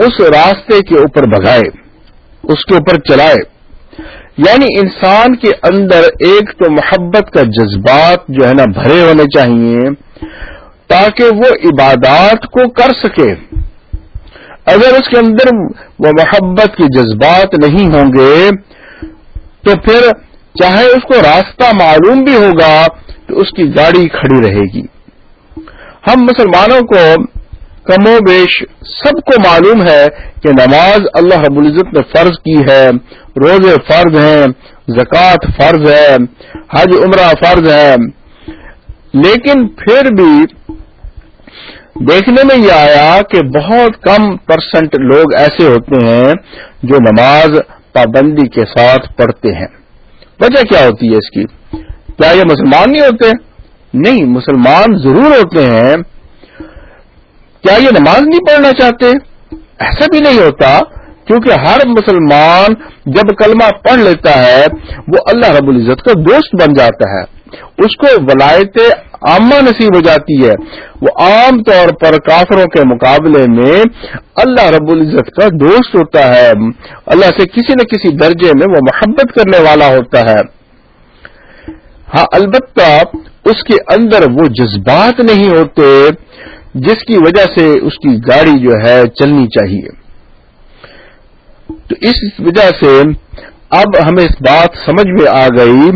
اس راستے کے اوپر بگائے اس کے اوپر چلائے۔ یعنی انسان کے اندر ایک تو محبت کا جذبات جو ہے نا بھرے ہونے چاہیے، تاکہ وہ عبادات کو کر سکے۔ اگر اس کے اندر وہ محبت کے جذبات نہیں ہوں گے، تو پھر چاہے اس کو راستہ معلوم بھی ہوگا، تو اس کی گاڑی کھڑی رہے گی۔ ہم مسلمانوں کو کم و بیش سب کو معلوم ہے کہ نماز اللہ رب العزت نے فرض کی ہے، روزے فرض ہیں، زکوٰۃ فرض ہے، حج، عمرہ فرض ہے۔ لیکن پھر بھی دیکھنے میں یہ آیا کہ بہت کم پرسنٹ لوگ ایسے ہوتے ہیں جو نماز پابندی کے ساتھ pڑھتے ہیں۔ وجہ کیا ہوتی ہے اس کی؟ کیا یہ مسلمان نہیں ہوتے؟ نہیں، مسلمان ضرور ہوتے ہیں کیا یہ نماز نہیں پڑھنا چاہتے؟ ایسا بھی نہیں ہوتا، کیونکہ ہر مسلمان جب کلمہ پڑھ لیتا ہے، وہ اللہ رب العزت کا دوست بن جاتا ہے۔ اس کو ولایت عامہ نصیب ہو جاتی ہے۔ وہ عام طور پر کافروں کے مقابلے میں اللہ رب العزت کا دوست ہوتا ہے۔ اللہ سے کسی نہ کسی درجے میں وہ محبت کرنے والا ہوتا ہے۔ ہاں البتہ اس کے اندر وہ جذبات نہیں ہوتے۔ جس کی وجہ سے اس کی گاڑی جو ہے چلنی چاہیے۔ تو اس وجہ سے اب ہمیں اس بات سمجھ میں آ گئی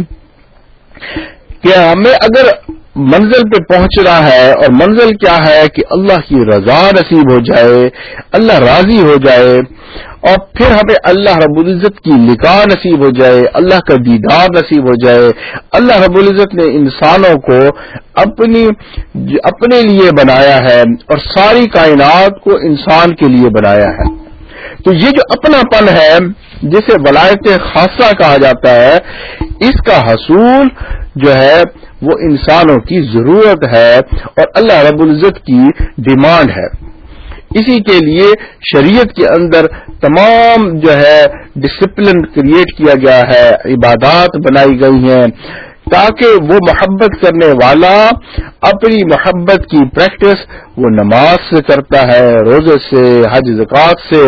کہ ہمیں اگر منزل پہ پہنچنا ہے اور منزل کیا ہے کہ اللہ کی رضا نصیب ہو جائے، اللہ راضی ہو جائے اور پھر ہمیں اللہ رب العزت کی نکاح نصیب ہو جائے، اللہ کا دیدار نصیب ہو جائے۔ اللہ رب العزت نے انسانوں کو اپنی، اپنے لیے بنایا ہے اور ساری کائنات کو انسان کے لیے بنایا ہے۔ تو یہ جو اپنا پن ہے، جسے ولایت خاصہ کہا جاتا ہے، اس کا حصول جو ہے، وہ انسانوں کی ضرورت ہے اور اللہ رب العزت کی ڈیمانڈ ہے۔ اسی کے لیے شریعت کے اندر تمام جو ہے ڈسپلن کریٹ کیا گیا ہے، عبادات بنائی گئی ہیں۔ تاکہ وہ محبت کرنے والا اپنی محبت کی پریکٹس وہ نماز سے کرتا ہے، روزے سے، حج، زکوٰۃ سے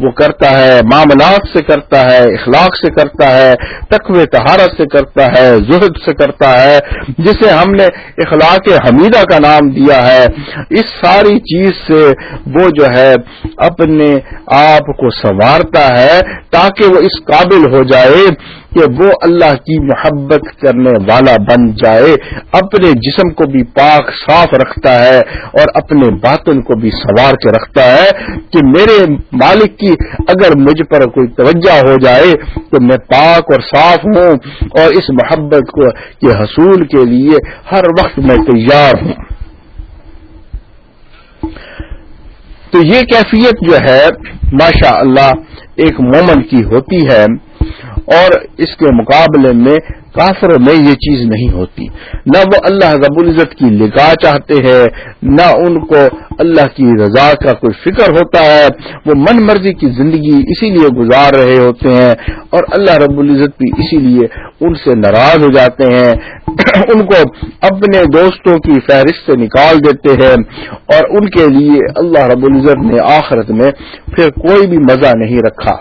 وہ کرتا ہے، معاملات سے کرتا ہے، اخلاق سے کرتا ہے، تقوی تہارت سے کرتا ہے، زہد سے کرتا ہے، جسے ہم نے اخلاق حمیدہ کا نام دیا ہے۔ اس ساری چیز سے وہ جو ہے اپنے آپ کو سنوارتا ہے تاکہ وہ اس قابل ہو جائے۔ کہ وہ اللہ کی محبت کرنے والا بن جائے، اپنے جسم کو بھی پاک صاف رکھتا ہے اور اپنے باطن کو بھی سوار کے رکھتا ہے کہ میرے مالک کی اگر مجھ پر کوئی توجہ ہو جائے تو میں پاک اور صاف ہوں اور اس محبت کو کے حصول کے لیے ہر وقت میں تیار ہوں۔ تو یہ کیفیت جو ہے ماشاء اللہ ایک مومن کی ہوتی ہے۔ اور اس کے مقابلے میں کافروں میں یہ چیز نہیں ہوتی۔ نہ وہ اللہ رب العزت کی لگاہ چاہتے ہیں، نہ ان کو اللہ کی رضا کا کوئی فکر ہوتا ہے۔ وہ من مرضی کی زندگی اسی لیے گزار رہے ہوتے ہیں اور اللہ رب العزت بھی اسی لیے ان سے ناراض ہو جاتے ہیں۔ ان کو اپنے دوستوں کی فہرست سے نکال دیتے ہیں اور ان کے لیے اللہ رب العزت نے آخرت میں پھر کوئی بھی مزہ نہیں رکھا۔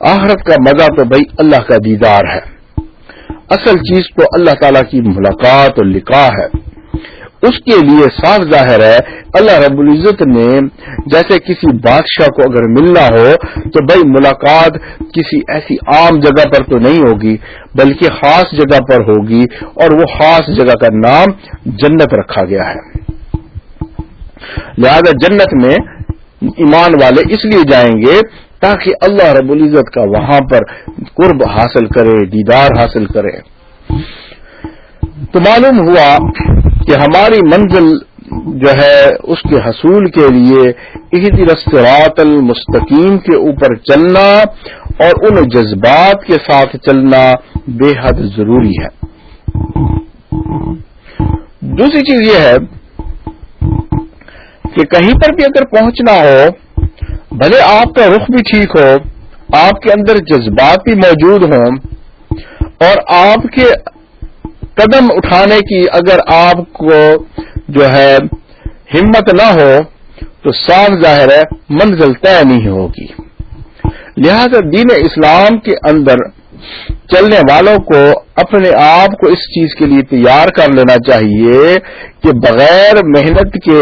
آخرت کا مزہ تو بھائی اللہ کا دیدار ہے۔ اصل چیز تو اللہ تعالی کی ملاقات اور لکھا ہے۔ اس کے لیے صاف ظاہر ہے، اللہ رب العزت نے جیسے کسی بادشاہ کو اگر ملنا ہو تو بھائی ملاقات کسی ایسی عام جگہ پر تو نہیں ہوگی، بلکہ خاص جگہ پر ہوگی اور وہ خاص جگہ کا نام جنت رکھا گیا ہے۔ لہذا جنت میں ایمان والے اس لیے جائیں گے تاکہ اللہ رب العزت کا وہاں پر قرب حاصل کرے، دیدار حاصل کرے۔ تو معلوم ہوا کہ ہماری منزل جو ہے، اس کے حصول کے لیے عہد رسترات المستقیم کے اوپر چلنا اور ان جذبات کے ساتھ چلنا بے حد ضروری ہے۔ دوسری چیز یہ ہے کہ کہیں پر بھی اگر پہنچنا ہو بھلے آپ کا رخ بھی ٹھیک ہو، آپ کے اندر جذبات بھی موجود ہوں، اور آپ کے قدم اٹھانے کی اگر آپ کو جو ہے ہمت نہ ہو، تو صاف ظاہر ہے منزل طے نہیں ہوگی۔ لہذا دین اسلام کے اندر چلنے والوں کو اپنے آپ کو اس چیز کے لیے تیار کر لینا چاہیے کہ بغیر محنت کے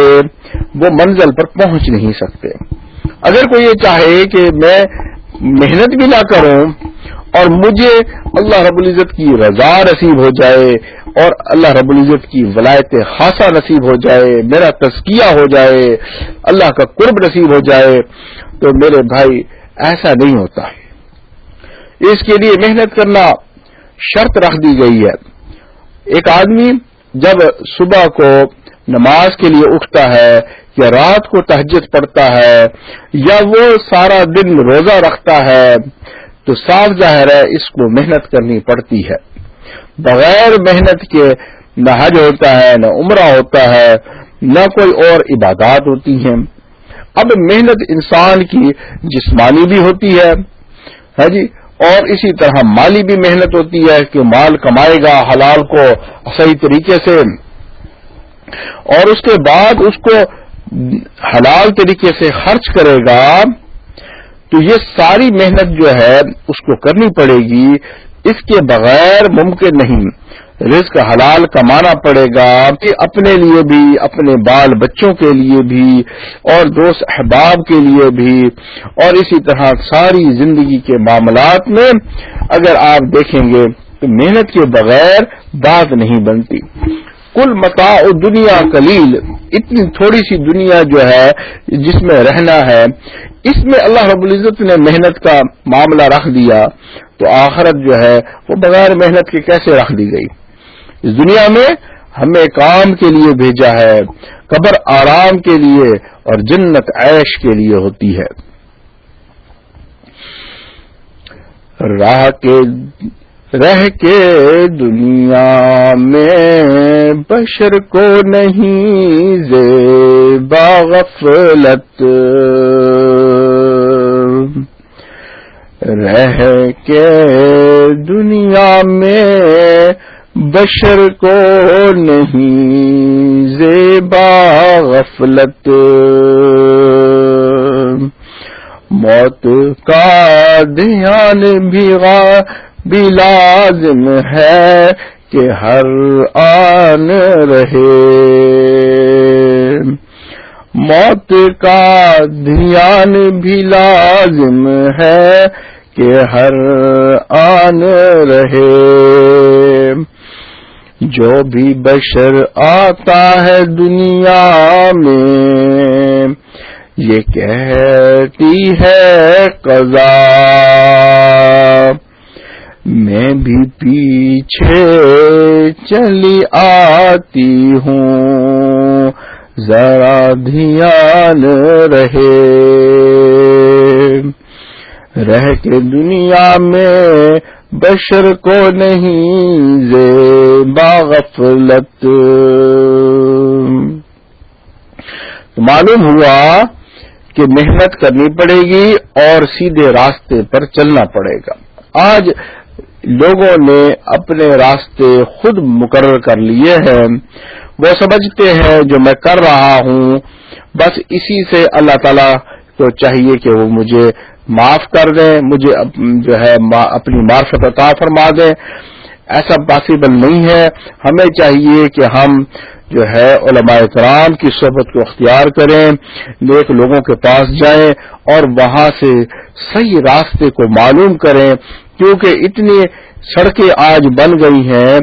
وہ منزل پر پہنچ نہیں سکتے۔ اگر کوئی یہ چاہے کہ میں محنت بھی نہ کروں اور مجھے اللہ رب العزت کی رضا نصیب ہو جائے اور اللہ رب العزت کی ولایت خاصا نصیب ہو جائے، میرا تزکیہ ہو جائے، اللہ کا قرب نصیب ہو جائے، تو میرے بھائی ایسا نہیں ہوتا۔ ہے اس کے لیے محنت کرنا شرط رکھ دی گئی ہے۔ ایک آدمی جب صبح کو نماز کے لیے اٹھتا ہے یا رات کو تہجد پڑتا ہے یا وہ سارا دن روزہ رکھتا ہے، تو صاف ظاہر ہے اس کو محنت کرنی پڑتی ہے۔ بغیر محنت کے نہ حج ہوتا ہے، نہ عمرہ ہوتا ہے، نہ کوئی اور عبادات ہوتی ہیں۔ اب محنت انسان کی جسمانی بھی ہوتی ہے جی؟ اور اسی طرح مالی بھی محنت ہوتی ہے کہ مال کمائے گا حلال کو صحیح طریقے سے۔ اور اس کے بعد اس کو حلال طریقے سے خرچ کرے گا، تو یہ ساری محنت جو ہے اس کو کرنی پڑے گی۔ اس کے بغیر ممکن نہیں۔ رزق حلال کمانا پڑے گا کہ اپنے لیے بھی، اپنے بال بچوں کے لیے بھی، اور دوست احباب کے لیے بھی۔ اور اسی طرح ساری زندگی کے معاملات میں اگر آپ دیکھیں گے تو محنت کے بغیر بات نہیں بنتی۔ کل متاع دنیا کلیل اتنی تھوڑی سی دنیا جو ہے جس میں رہنا ہے، اس میں اللہ رب العزت نے محنت کا معاملہ رکھ دیا، تو آخرت جو ہے وہ بغیر محنت کے کیسے رکھ دی گئی؟ اس دنیا میں ہمیں کام کے لیے بھیجا ہے، قبر آرام کے لیے اور جنت عیش کے لیے ہوتی ہے۔ راہ کے رہ کے دنیا میں بشر کو نہیں زیبا غفلت۔ رہ کے دنیا میں بشر کو نہیں زیبا غفلت۔ موت کا دھیان بھی بھی لازم ہے کہ ہر آن رہے۔ موت کا دھیان بھی لازم ہے کہ ہر آن رہے۔ جو بھی بشر آتا ہے دنیا میں، یہ کہتی ہے قضا۔ میں بھی پیچھے چلی آتی ہوں۔ ذرا دھیان رہے۔ رہ کے دنیا میں بشر کو نہیں زے باغفلت معلوم ہوا کہ محنت کرنی پڑے گی اور سیدھے راستے پر چلنا پڑے گا۔ آج لوگوں نے اپنے راستے خود مقرر کر لیے ہیں۔ وہ سمجھتے ہیں جو میں کر رہا ہوں، بس اسی سے اللہ تعالی کو چاہیے کہ وہ مجھے معاف کر دیں مجھے جو ہے اپنی معرفت عطا فرما دیں ایسا پاسبل نہیں ہے۔ ہمیں چاہیے کہ ہم جو ہے علماء کرام کی صحبت کو اختیار کریں، نیک لوگوں کے پاس جائیں اور وہاں سے صحیح راستے کو معلوم کریں۔ کیونکہ اتنی سڑکیں آج بن گئی ہیں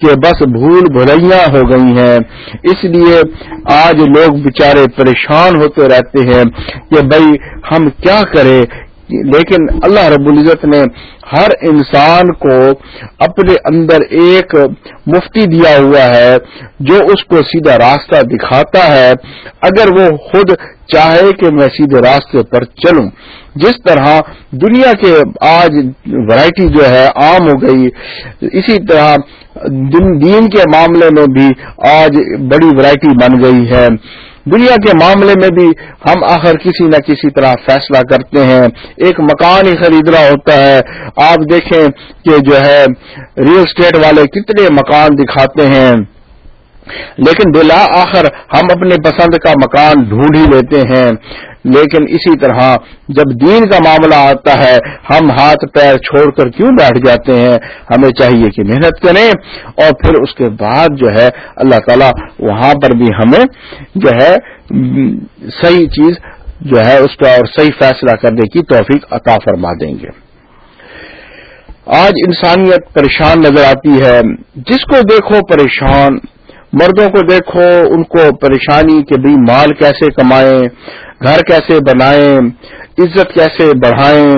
کہ بس بھول بھلیاں ہو گئی ہیں۔ اس لیے آج لوگ بےچارے پریشان ہوتے رہتے ہیں کہ بھائی ہم کیا کریں؟ لیکن اللہ رب العزت نے ہر انسان کو اپنے اندر ایک مفتی دیا ہوا ہے جو اس کو سیدھا راستہ دکھاتا ہے۔ اگر وہ خود چاہے کہ میں سیدھے راستے پر چلوں۔ جس طرح دنیا کے آج ورائٹی جو ہے عام ہو گئی، اسی طرح دین کے معاملے میں بھی آج بڑی ورائٹی بن گئی ہے۔ دنیا کے معاملے میں بھی ہم آخر کسی نہ کسی طرح فیصلہ کرتے ہیں۔ ایک مکان ہی خریدنا ہوتا ہے۔ آپ دیکھیں کہ جو ہے ریئل اسٹیٹ والے کتنے مکان دکھاتے ہیں۔ لیکن بلا آخر ہم اپنے پسند کا مکان ڈھونڈ ہی لیتے ہیں۔ لیکن اسی طرح جب دین کا معاملہ آتا ہے، ہم ہاتھ پیر چھوڑ کر کیوں بیٹھ جاتے ہیں؟ ہمیں چاہیے کہ محنت کریں۔ اور پھر اس کے بعد جو ہے، اللہ تعالی وہاں پر بھی ہمیں جو ہے، صحیح چیز جو ہے، اس کا اور صحیح فیصلہ کرنے کی توفیق عطا فرما دیں گے۔ آج انسانیت پریشان نظر آتی ہے۔ جس کو دیکھو پریشان مردوں کو دیکھو، ان کو پریشانی کہ بھی مال کیسے کمائیں، گھر کیسے بنائیں، عزت کیسے بڑھائیں۔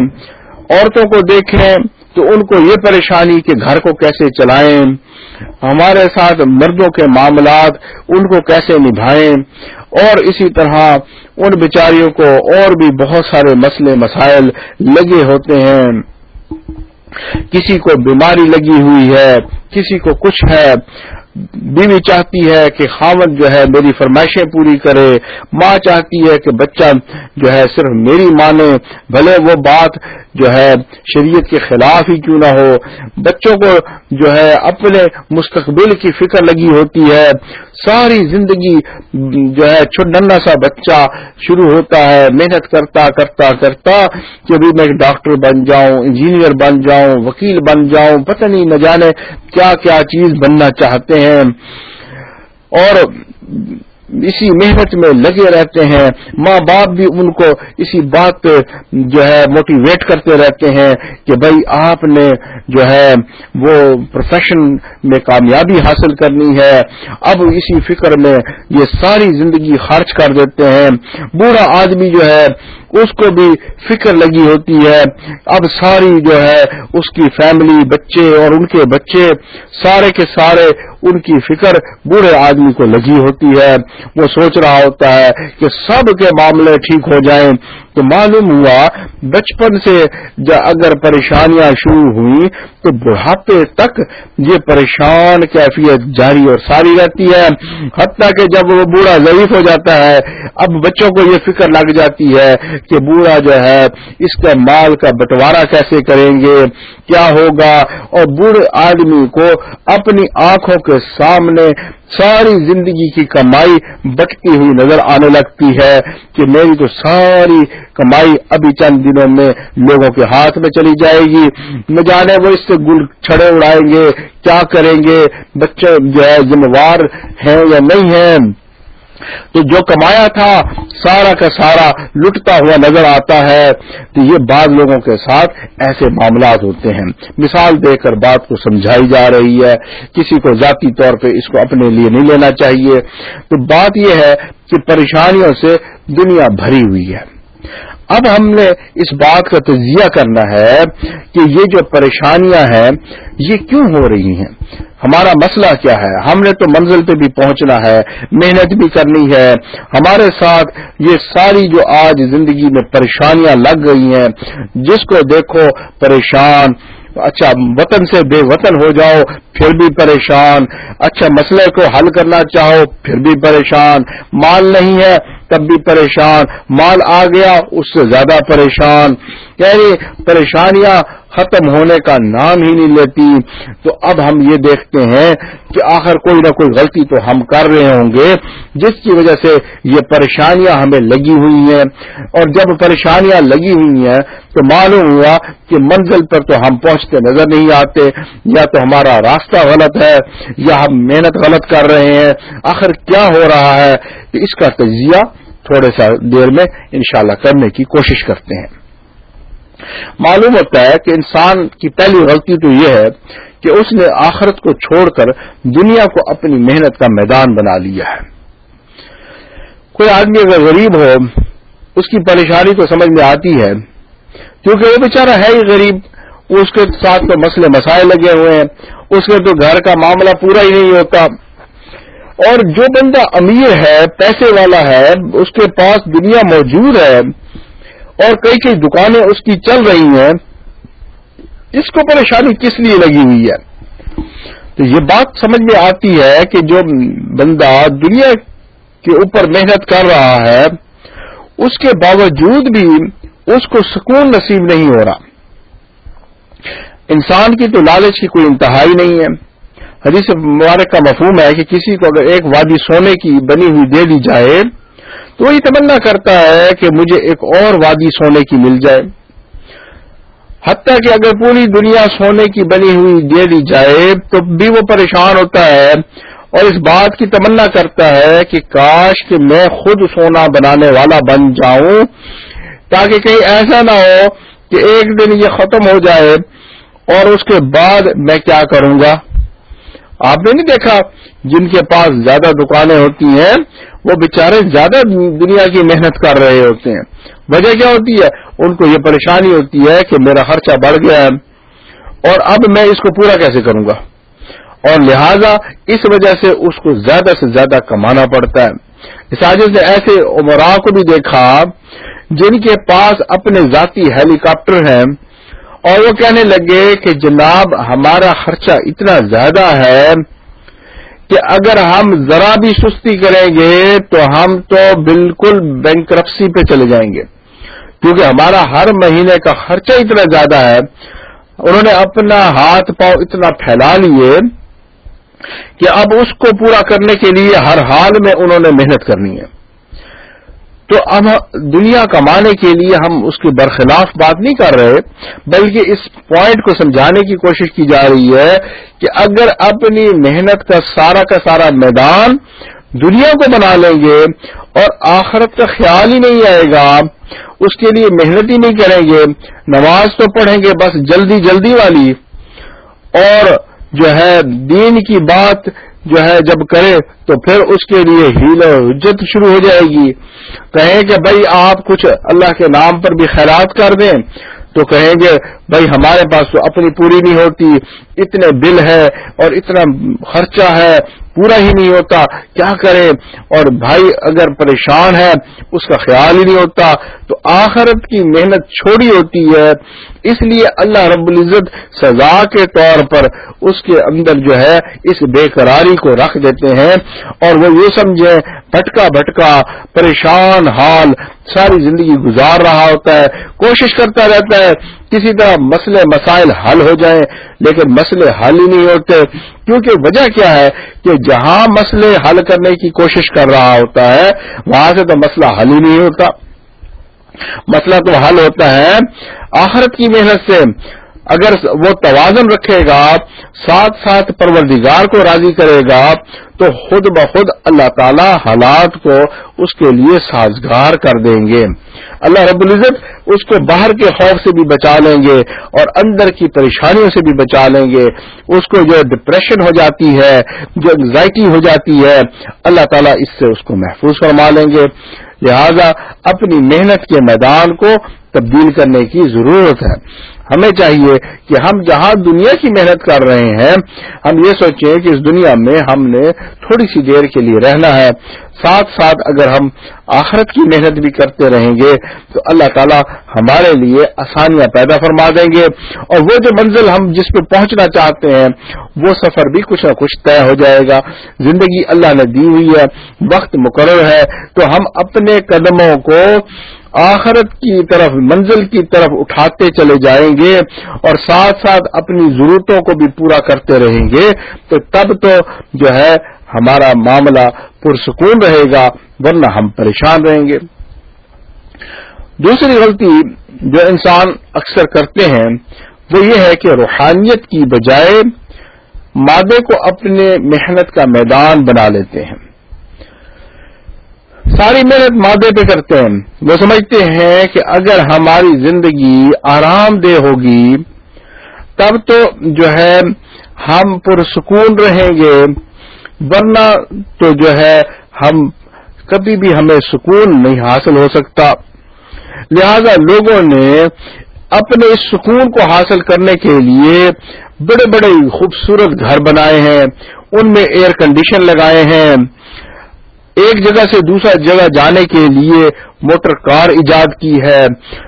عورتوں کو دیکھیں تو ان کو یہ پریشانی کہ گھر کو کیسے چلائیں۔ ہمارے ساتھ مردوں کے معاملات ان کو کیسے نبھائیں۔ اور اسی طرح ان بیچاریوں کو اور بھی بہت سارے مسئلے، مسائل لگے ہوتے ہیں۔ کسی کو بیماری لگی ہوئی ہے، کسی کو کچھ ہے۔ بیوی چاہتی ہے کہ خامد جو ہے میری فرمائشیں پوری کرے، ماں چاہتی ہے کہ بچہ جو ہے صرف میری مانے، بھلے وہ بات جو ہے شریعت کے خلاف ہی کیوں نہ ہو۔ بچوں کو جو ہے اپنے مستقبل کی فکر لگی ہوتی ہے۔ ساری زندگی جو ہے چھنا سا بچہ شروع ہوتا ہے، محنت کرتا کرتا کرتا کہ ابھی میں ڈاکٹر بن جاؤں، انجینئر بن جاؤں، وکیل بن جاؤں، پتہ نہیں، نہ جانے کیا کیا چیز بننا چاہتے ہیں۔ اور اسی محنت میں لگے رہتے ہیں۔ ماں باپ بھی ان کو اسی بات پہ جو ہے موٹیویٹ کرتے رہتے ہیں کہ بھائی آپ نے جو ہے وہ پروفیشن میں کامیابی حاصل کرنی ہے۔ اب اسی فکر میں یہ ساری زندگی خرچ کر دیتے ہیں۔ بوڑھا آدمی جو ہے اس کو بھی فکر لگی ہوتی ہے۔ اب ساری جو ہے اس کی فیملی بچے اور ان کے بچے سارے کے سارے ان کی فکر بوڑھے آدمی کو لگی ہوتی ہے۔ وہ سوچ رہا ہوتا ہے کہ سب کے معاملے ٹھیک ہو جائیں۔ تو معلوم ہوا بچپن سے اگر پریشانیاں شروع ہوئی تو بڑھاپے تک یہ پریشان کیفیت جاری اور ساری رہتی ہے۔ حتیٰ کہ جب وہ بوڑھا ضعیف ہو جاتا ہے، اب بچوں کو یہ فکر لگ جاتی ہے کہ بوڑھا جو ہے، اس کے مال کا بٹوارا کیسے کریں گے؟ کیا ہوگا؟ اور بوڑھے آدمی کو اپنی آنکھوں کے سامنے ساری زندگی کی کمائی بٹتی ہوئی نظر آنے لگتی ہے کہ میری تو ساری کمائی ابھی چند دنوں میں لوگوں کے ہاتھ میں چلی جائے گی۔ نہ جانے وہ اس سے گل چھڑے اڑائیں گے، کیا کریں گے؟ بچے جو ہے ذمہ وار ہیں یا نہیں ہیں؟ تو جو کمایا تھا، سارا کا سارا لٹتا ہوا نظر آتا ہے۔ تو یہ بعض لوگوں کے ساتھ ایسے معاملات ہوتے ہیں۔ مثال دے کر بات کو سمجھائی جا رہی ہے۔ کسی کو ذاتی طور پہ اس کو اپنے لیے نہیں لینا چاہیے۔ تو بات یہ ہے کہ پریشانیوں سے دنیا بھری ہوئی ہے۔ اب ہم نے اس بات کا تجزیہ کرنا ہے کہ یہ جو پریشانیاں ہیں، یہ کیوں ہو رہی ہیں؟ ہمارا مسئلہ کیا ہے؟ ہم نے تو منزل پہ بھی پہنچنا ہے، محنت بھی کرنی ہے۔ ہمارے ساتھ یہ ساری جو آج زندگی میں پریشانیاں لگ گئی ہیں، جس کو دیکھو پریشان۔ اچھا وطن سے بے وطن ہو جاؤ، پھر بھی پریشان۔ اچھا مسئلے کو حل کرنا چاہو، پھر بھی پریشان۔ مال نہیں ہے تب بھی پریشان، مال آ گیا، اس سے زیادہ پریشان۔ یعنی پریشانیاں ختم ہونے کا نام ہی نہیں لیتی۔ تو اب ہم یہ دیکھتے ہیں کہ آخر کوئی نہ کوئی غلطی تو ہم کر رہے ہوں گے، جس کی وجہ سے یہ پریشانیاں ہمیں لگی ہوئی ہیں۔ اور جب پریشانیاں لگی ہوئی ہیں، تو معلوم ہوا کہ منزل پر تو ہم پہنچتے نظر نہیں آتے۔ یا تو ہمارا راستہ غلط ہے، یا ہم محنت غلط کر رہے ہیں۔ آخر کیا ہو رہا ہے؟ کہ اس کا تجزیہ تھوڑے سا دیر میں انشاءاللہ کرنے کی کوشش کرتے ہیں۔ معلوم ہوتا ہے کہ انسان کی پہلی غلطی تو یہ ہے کہ اس نے آخرت کو چھوڑ کر دنیا کو اپنی محنت کا میدان بنا لیا ہے۔ کوئی آدمی اگر غریب ہو، اس کی پریشانی تو سمجھ میں آتی ہے، کیونکہ وہ بیچارہ ہے ہی غریب اس کے ساتھ تو مسئلے مسائل لگے ہوئے ہیں، اس کے تو گھر کا معاملہ پورا ہی نہیں ہوتا۔ اور جو بندہ امیر ہے، پیسے والا ہے، اس کے پاس دنیا موجود ہے اور کئی کئی دکانیں اس کی چل رہی ہیں، اس کو پریشانی کس لیے لگی ہوئی ہے؟ تو یہ بات سمجھ میں آتی ہے کہ جو بندہ دنیا کے اوپر محنت کر رہا ہے، اس کے باوجود بھی اس کو سکون نصیب نہیں ہو رہا۔ انسان کی تو لالچ کی کوئی انتہائی نہیں ہے۔ حدیث مبارک کا مفہوم ہے کہ کسی کو اگر ایک وادی سونے کی بنی ہوئی دے دی جائے، تو وہی تمنا کرتا ہے کہ مجھے ایک اور وادی سونے کی مل جائے۔ حتیٰ کہ اگر پوری دنیا سونے کی بنی ہوئی دے دی جائے، تو بھی وہ پریشان ہوتا ہے۔ اور اس بات کی تمنا کرتا ہے کہ کاش کہ میں خود سونا بنانے والا بن جاؤں، تاکہ کہیں ایسا نہ ہو کہ ایک دن یہ ختم ہو جائے اور اس کے بعد میں کیا کروں گا؟ آپ نے نہیں دیکھا جن کے پاس زیادہ دکانیں ہوتی ہیں، وہ بےچارے زیادہ دنیا کی محنت کر رہے ہوتے ہیں۔ وجہ کیا ہوتی ہے؟ ان کو یہ پریشانی ہوتی ہے کہ میرا خرچہ بڑھ گیا ہے۔ اور اب میں اس کو پورا کیسے کروں گا؟ اور لہذا اس وجہ سے اس کو زیادہ سے زیادہ کمانا پڑتا ہے۔ اس آج سے ایسے عمرا کو بھی دیکھا جن کے پاس اپنے ذاتی ہیلی کاپٹر ہیں۔ اور وہ کہنے لگے کہ جناب ہمارا خرچہ اتنا زیادہ ہے کہ اگر ہم ذرا بھی سستی کریں گے تو ہم تو بالکل بینک پہ چلے جائیں گے۔ کیونکہ ہمارا ہر مہینے کا خرچہ اتنا زیادہ ہے۔ انہوں نے اپنا ہاتھ پاؤں اتنا پھیلا لیے کہ اب اس کو پورا کرنے کے لیے ہر حال میں انہوں نے محنت کرنی ہے۔ تو اب دنیا کمانے کے لیے ہم اس کے برخلاف بات نہیں کر رہے، بلکہ اس پوائنٹ کو سمجھانے کی کوشش کی جا رہی ہے کہ اگر اپنی محنت کا سارا کا سارا میدان دنیا کو بنا لیں گے اور آخرت کا خیال ہی نہیں آئے گا، اس کے لیے محنت ہی نہیں کریں گے، نماز تو پڑھیں گے بس جلدی جلدی والی۔ اور جو ہے دین کی بات جو ہے جب کرے تو پھر اس کے لیے ہیل و حجت شروع ہو جائے گی۔ کہیں کہ بھائی آپ کچھ اللہ کے نام پر بھی خیرات کر دیں تو کہیں گے بھائی ہمارے پاس تو اپنی پوری نہیں ہوتی، اتنے بل ہے اور اتنا خرچہ ہے پورا ہی نہیں ہوتا، کیا کرے اور بھائی اگر پریشان ہے، اس کا خیال ہی نہیں ہوتا۔ تو آخرت کی محنت چھوڑی ہوتی ہے۔ اس لیے اللہ رب العزت سزا کے طور پر اس کے اندر جو ہے، اس بے قراری کو رکھ دیتے ہیں۔ اور وہ یہ سمجھے بھٹکا بھٹکا، پریشان حال، ساری زندگی گزار رہا ہوتا ہے۔ کوشش کرتا رہتا ہے۔ کسی طرح مسئلے مسائل حل ہو جائیں، لیکن مسئلے حل ہی نہیں ہوتے۔ کیونکہ وجہ کیا ہے کہ جہاں مسئلے حل کرنے کی کوشش کر رہا ہوتا ہے، وہاں سے تو مسئلہ حل ہی نہیں ہوتا۔ مسئلہ تو حل ہوتا ہے آخرت کی محنت سے۔ اگر وہ توازن رکھے گا، ساتھ ساتھ پروردگار کو راضی کرے گا، تو خود بخود اللہ تعالی حالات کو اس کے لیے سازگار کر دیں گے۔ اللہ رب العزت اس کو باہر کے خوف سے بھی بچا لیں گے اور اندر کی پریشانیوں سے بھی بچا لیں گے۔ اس کو جو ڈپریشن ہو جاتی ہے، جو انگزائٹی ہو جاتی ہے، اللہ تعالیٰ اس سے اس کو محفوظ فرما لیں گے۔ لہذا اپنی محنت کے میدان کو تبدیل کرنے کی ضرورت ہے۔ ہمیں چاہیے کہ ہم جہاں دنیا کی محنت کر رہے ہیں، ہم یہ سوچیں کہ اس دنیا میں ہم نے تھوڑی سی دیر کے لیے رہنا ہے۔ ساتھ ساتھ اگر ہم آخرت کی محنت بھی کرتے رہیں گے، تو اللہ تعالیٰ ہمارے لیے آسانیاں پیدا فرما دیں گے۔ اور وہ جو منزل ہم جس پہ پہنچنا چاہتے ہیں وہ سفر بھی کچھ نہ کچھ طے ہو جائے گا۔ زندگی اللہ نے دی ہوئی ہے، وقت مقرر ہے۔ تو ہم اپنے قدموں کو آخرت کی طرف، منزل کی طرف اٹھاتے چلے جائیں گے اور ساتھ ساتھ اپنی ضرورتوں کو بھی پورا کرتے رہیں گے۔ تو تب تو جو ہے ہمارا معاملہ پرسکون رہے گا، ورنہ ہم پریشان رہیں گے۔ دوسری غلطی جو انسان اکثر کرتے ہیں، وہ یہ ہے کہ روحانیت کی بجائے مادے کو اپنے محنت کا میدان بنا لیتے ہیں۔ ساری محنت مادے پہ کرتے ہیں۔ وہ سمجھتے ہیں کہ اگر ہماری زندگی آرام دہ ہوگی، تب تو جو ہے ہم پرسکون رہیں گے، ورنہ تو جو ہے ہم کبھی بھی ہمیں سکون نہیں حاصل ہو سکتا۔ لہذا لوگوں نے اپنے اس سکون کو حاصل کرنے کے لیے بڑے بڑے خوبصورت گھر بنائے ہیں، ان میں ایئر کنڈیشن لگائے ہیں۔ ایک جگہ سے دوسرا جگہ جانے کے لیے موٹر کار ایجاد کی ہے،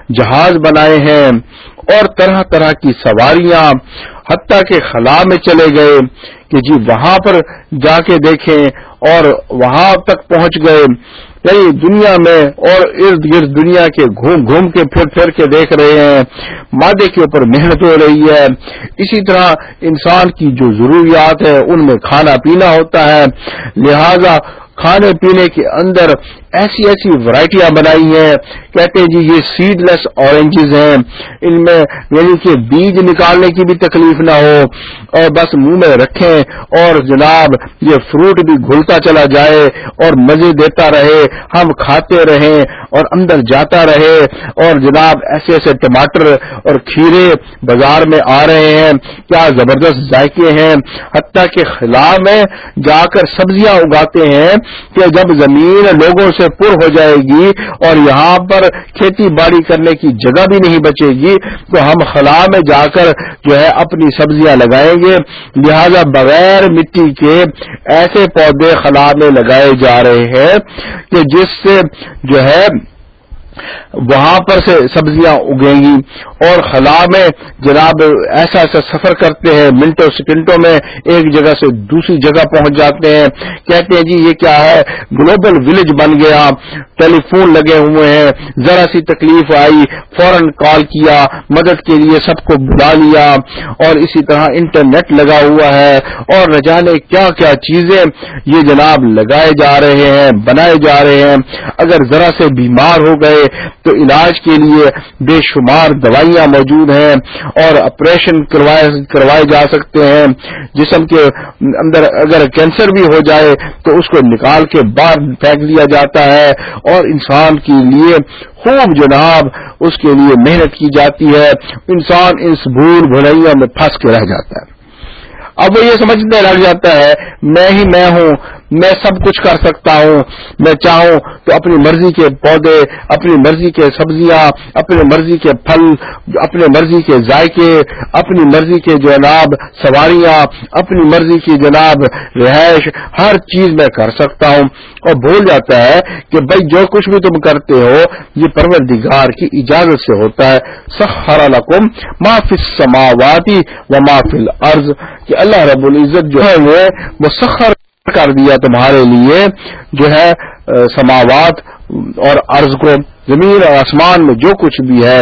جہاز بنائے ہیں اور طرح طرح کی سواریاں، حتیٰ کے خلا میں چلے گئے کہ جی وہاں پر جا کے دیکھیں اور وہاں تک پہنچ گئے۔ یعنی دنیا میں اور ارد گرد دنیا کے گھوم گھوم کے پھر پھر کے دیکھ رہے ہیں، مادے کے اوپر محنت ہو رہی ہے۔ اسی طرح انسان کی جو ضروریات ہے ان میں کھانا پینا ہوتا ہے۔ لہذا کھانے پینے کے اندر ایسی ایسی ورائٹیاں بنائی ہیں، کہتے ہیں جی یہ سیڈ لیس اورنجز ہیں۔ ان میں یعنی کہ بیج نکالنے کی بھی تکلیف نہ ہو اور بس منہ میں رکھیں اور جناب یہ فروٹ بھی گھلتا چلا جائے اور مزے دیتا رہے۔ ہم کھاتے رہیں اور اندر جاتا رہے اور جناب ایسے ایسے ٹماٹر اور کھیرے بازار میں آ رہے ہیں۔ کیا زبردست ذائقے ہیں۔ حتیٰ کے خلا میں جا کر سبزیاں اگاتے ہیں کہ جب زمین لوگوں سے پر ہو جائے گی اور یہاں پر کھیتی باڑی کرنے کی جگہ بھی نہیں بچے گی، تو ہم خلا میں جا کر جو ہے اپنی سبزیاں لگائیں گے۔ لہذا بغیر مٹی کے ایسے پودے خلا میں لگائے جا رہے ہیں کہ جس سے جو ہے وہاں پر سے سبزیاں اگیں گی اور خلا میں جناب ایسا ایسا سفر کرتے ہیں منٹوں سیکنڈوں میں ایک جگہ سے دوسری جگہ پہنچ جاتے ہیں۔ کہتے ہیں جی یہ کیا ہے؟ گلوبل ولیج بن گیا۔ ٹیلی فون لگے ہوئے ہیں۔ ذرا سی تکلیف آئی، فوراً کال کیا، مدد کے لیے سب کو بلا لیا اور اسی طرح انٹرنیٹ لگا ہوا ہے۔ اور نہ جانے کیا کیا چیزیں یہ جناب لگائے جا رہے ہیں، بنائے جا رہے ہیں۔ اگر ذرا سے بیمار ہو گئے تو علاج کے لیے بے شمار دوائیاں موجود ہیں اور آپریشن کروائے جا سکتے ہیں۔ جسم کے اندر اگر کینسر بھی ہو جائے تو اس کو نکال کے باہر پھینک دیا جاتا ہے۔ اور انسان کے لیے خوب جناب اس کے لیے محنت کی جاتی ہے۔ انسان اس بھول بھلیا میں پھنس کے رہ جاتا ہے۔ اب وہ یہ سمجھنے لگ جاتا ہے، میں ہی میں ہوں میں سب کچھ کر سکتا ہوں، میں چاہوں تو اپنی مرضی کے پودے، اپنی مرضی کے سبزیاں، اپنی مرضی کے پھل، اپنی مرضی کے ذائقے، اپنی مرضی کے جناب سواریاں، اپنی مرضی کی جناب رہائش، ہر چیز میں کر سکتا ہوں۔ اور بھول جاتا ہے کہ بھائی جو کچھ بھی تم کرتے ہو، یہ پروردگار کی اجازت سے ہوتا ہے۔ سخر لکم ما فی السماواتی و ما فی الارض۔ کہ اللہ رب العزت جو ہے وہ سخر کر دیا تمہارے لیے جو ہے سماوات اور عرض کو، زمین اور آسمان میں جو کچھ بھی ہے،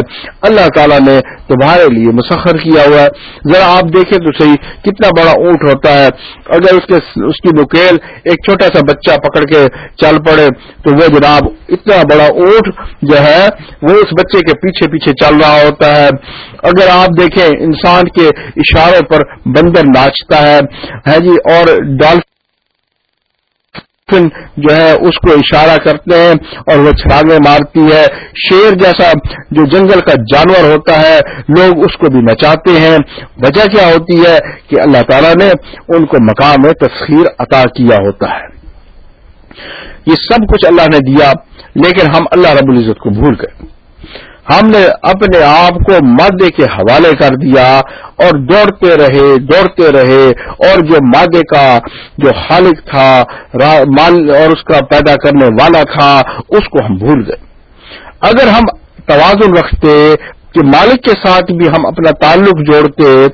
اللہ تعالیٰ نے تمہارے لیے مسخر کیا ہوا ہے۔ ذرا آپ دیکھیں تو صحیح کتنا بڑا اونٹ ہوتا ہے۔ اگر اس کے، اس کی بکیل ایک چھوٹا سا بچہ پکڑ کے چل پڑے تو وہ جناب اتنا بڑا اونٹ جو ہے، وہ اس بچے کے پیچھے پیچھے چل رہا ہوتا ہے۔ اگر آپ دیکھیں انسان کے اشاروں پر بندر ناچتا ہے۔ جی اور ڈالفن جو ہے اس کو اشارہ کرتے ہیں اور وہ چھلانگیں مارتی ہے۔ شیر جیسا جو جنگل کا جانور ہوتا ہے، لوگ اس کو بھی نچاتے ہیں۔ وجہ کیا ہوتی ہے کہ اللہ تعالیٰ نے ان کو مقام تسخیر عطا کیا ہوتا ہے۔ یہ سب کچھ اللہ نے دیا، لیکن ہم اللہ رب العزت کو بھول گئے۔ ہم نے اپنے آپ کو مادے کے حوالے کر دیا اور دوڑتے رہے دوڑتے رہے اور جو مادے کا جو خالق تھا اور اس کا پیدا کرنے والا تھا، اس کو ہم بھول گئے۔ اگر ہم توازن رکھتے کہ مالک کے ساتھ بھی ہم اپنا تعلق جوڑتے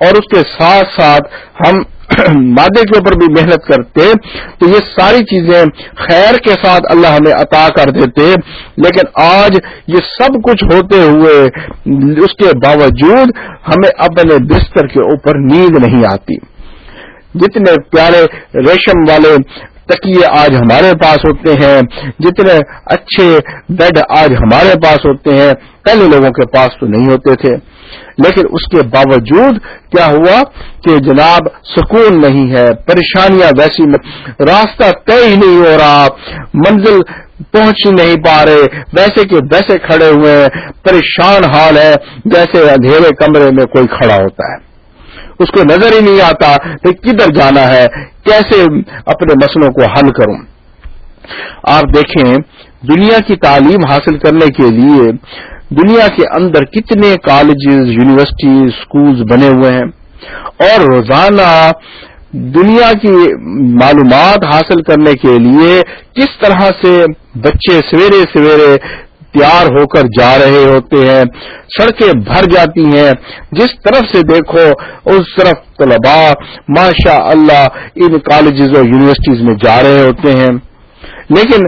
اور اس کے ساتھ ساتھ ہم مادے کے اوپر بھی محنت کرتے، تو یہ ساری چیزیں خیر کے ساتھ اللہ ہمیں عطا کر دیتے۔ لیکن آج یہ سب کچھ ہوتے ہوئے اس کے باوجود ہمیں اپنے بستر کے اوپر نیند نہیں آتی۔ جتنے پیارے ریشم والے تکیے آج ہمارے پاس ہوتے ہیں۔ جتنے اچھے بیڈ آج ہمارے پاس ہوتے ہیں پہلے لوگوں کے پاس تو نہیں ہوتے تھے۔ لیکن اس کے باوجود کیا ہوا کہ جناب سکون نہیں ہے، پریشانیاں ویسی راستہ طے ہی نہیں ہو رہا، منزل پہنچ ہی نہیں پا رہے۔ ویسے کہ ویسے کھڑے ہوئے ہیں، پریشان حال ہے۔ جیسے اندھیرے کمرے میں کوئی کھڑا ہوتا ہے۔ اس کو نظر ہی نہیں آتا کہ کدھر جانا ہے، کیسے اپنے مسئلوں کو حل کروں۔ آپ دیکھیں، دنیا کی تعلیم حاصل کرنے کے لیے دنیا کے اندر کتنے کالجز یونیورسٹی اسکولز بنے ہوئے ہیں۔ اور روزانہ دنیا کی معلومات حاصل کرنے کے لیے کس طرح سے بچے سویرے سویرے تیار ہو کر جا رہے ہوتے ہیں، سڑکیں بھر جاتی ہیں۔ جس طرف سے دیکھو، اس طرف طلباء ماشاء اللہ ان کالجز اور یونیورسٹیز میں جا رہے ہوتے ہیں۔ لیکن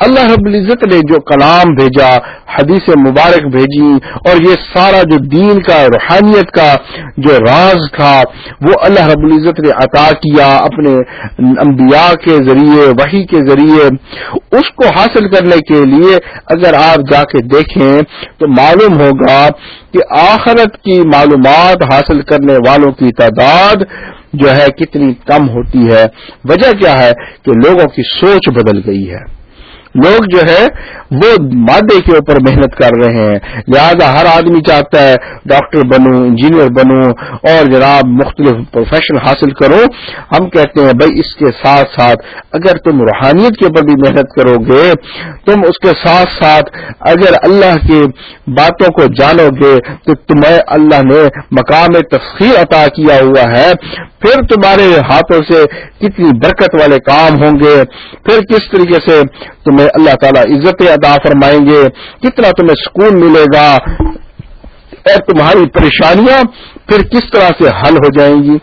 اللہ رب العزت نے جو کلام بھیجا، حدیث مبارک بھیجی اور یہ سارا جو دین کا، روحانیت کا جو راز تھا، وہ اللہ رب العزت نے عطا کیا اپنے انبیاء کے ذریعے وہی کے ذریعے۔ اس کو حاصل کرنے کے لیے اگر آپ جا کے دیکھیں تو معلوم ہوگا کہ آخرت کی معلومات حاصل کرنے والوں کی تعداد جو ہے کتنی کم ہوتی ہے۔ وجہ کیا ہے؟ کہ لوگوں کی سوچ بدل گئی ہے۔ لوگ جو ہے، وہ مادے کے اوپر محنت کر رہے ہیں۔ لہذا ہر آدمی چاہتا ہے ڈاکٹر بنوں، انجینئر بنوں اور جناب مختلف پروفیشن حاصل کرو ہم کہتے ہیں، بھائی، اس کے ساتھ ساتھ اگر تم روحانیت کے اوپر بھی محنت کرو گے، تم اس کے ساتھ ساتھ اگر اللہ کی باتوں کو جانو گے، تو تمہیں اللہ نے مقام تفخیر عطا کیا ہوا ہے۔ پھر تمہارے ہاتھوں سے کتنی برکت والے کام ہوں گے، پھر کس طریقے سے تمہیں اللہ تعالیٰ عزت ادا فرمائیں گے، کتنا تمہیں سکون ملے گا اور تمہاری پریشانیاں پھر کس طرح سے حل ہو جائیں گی؟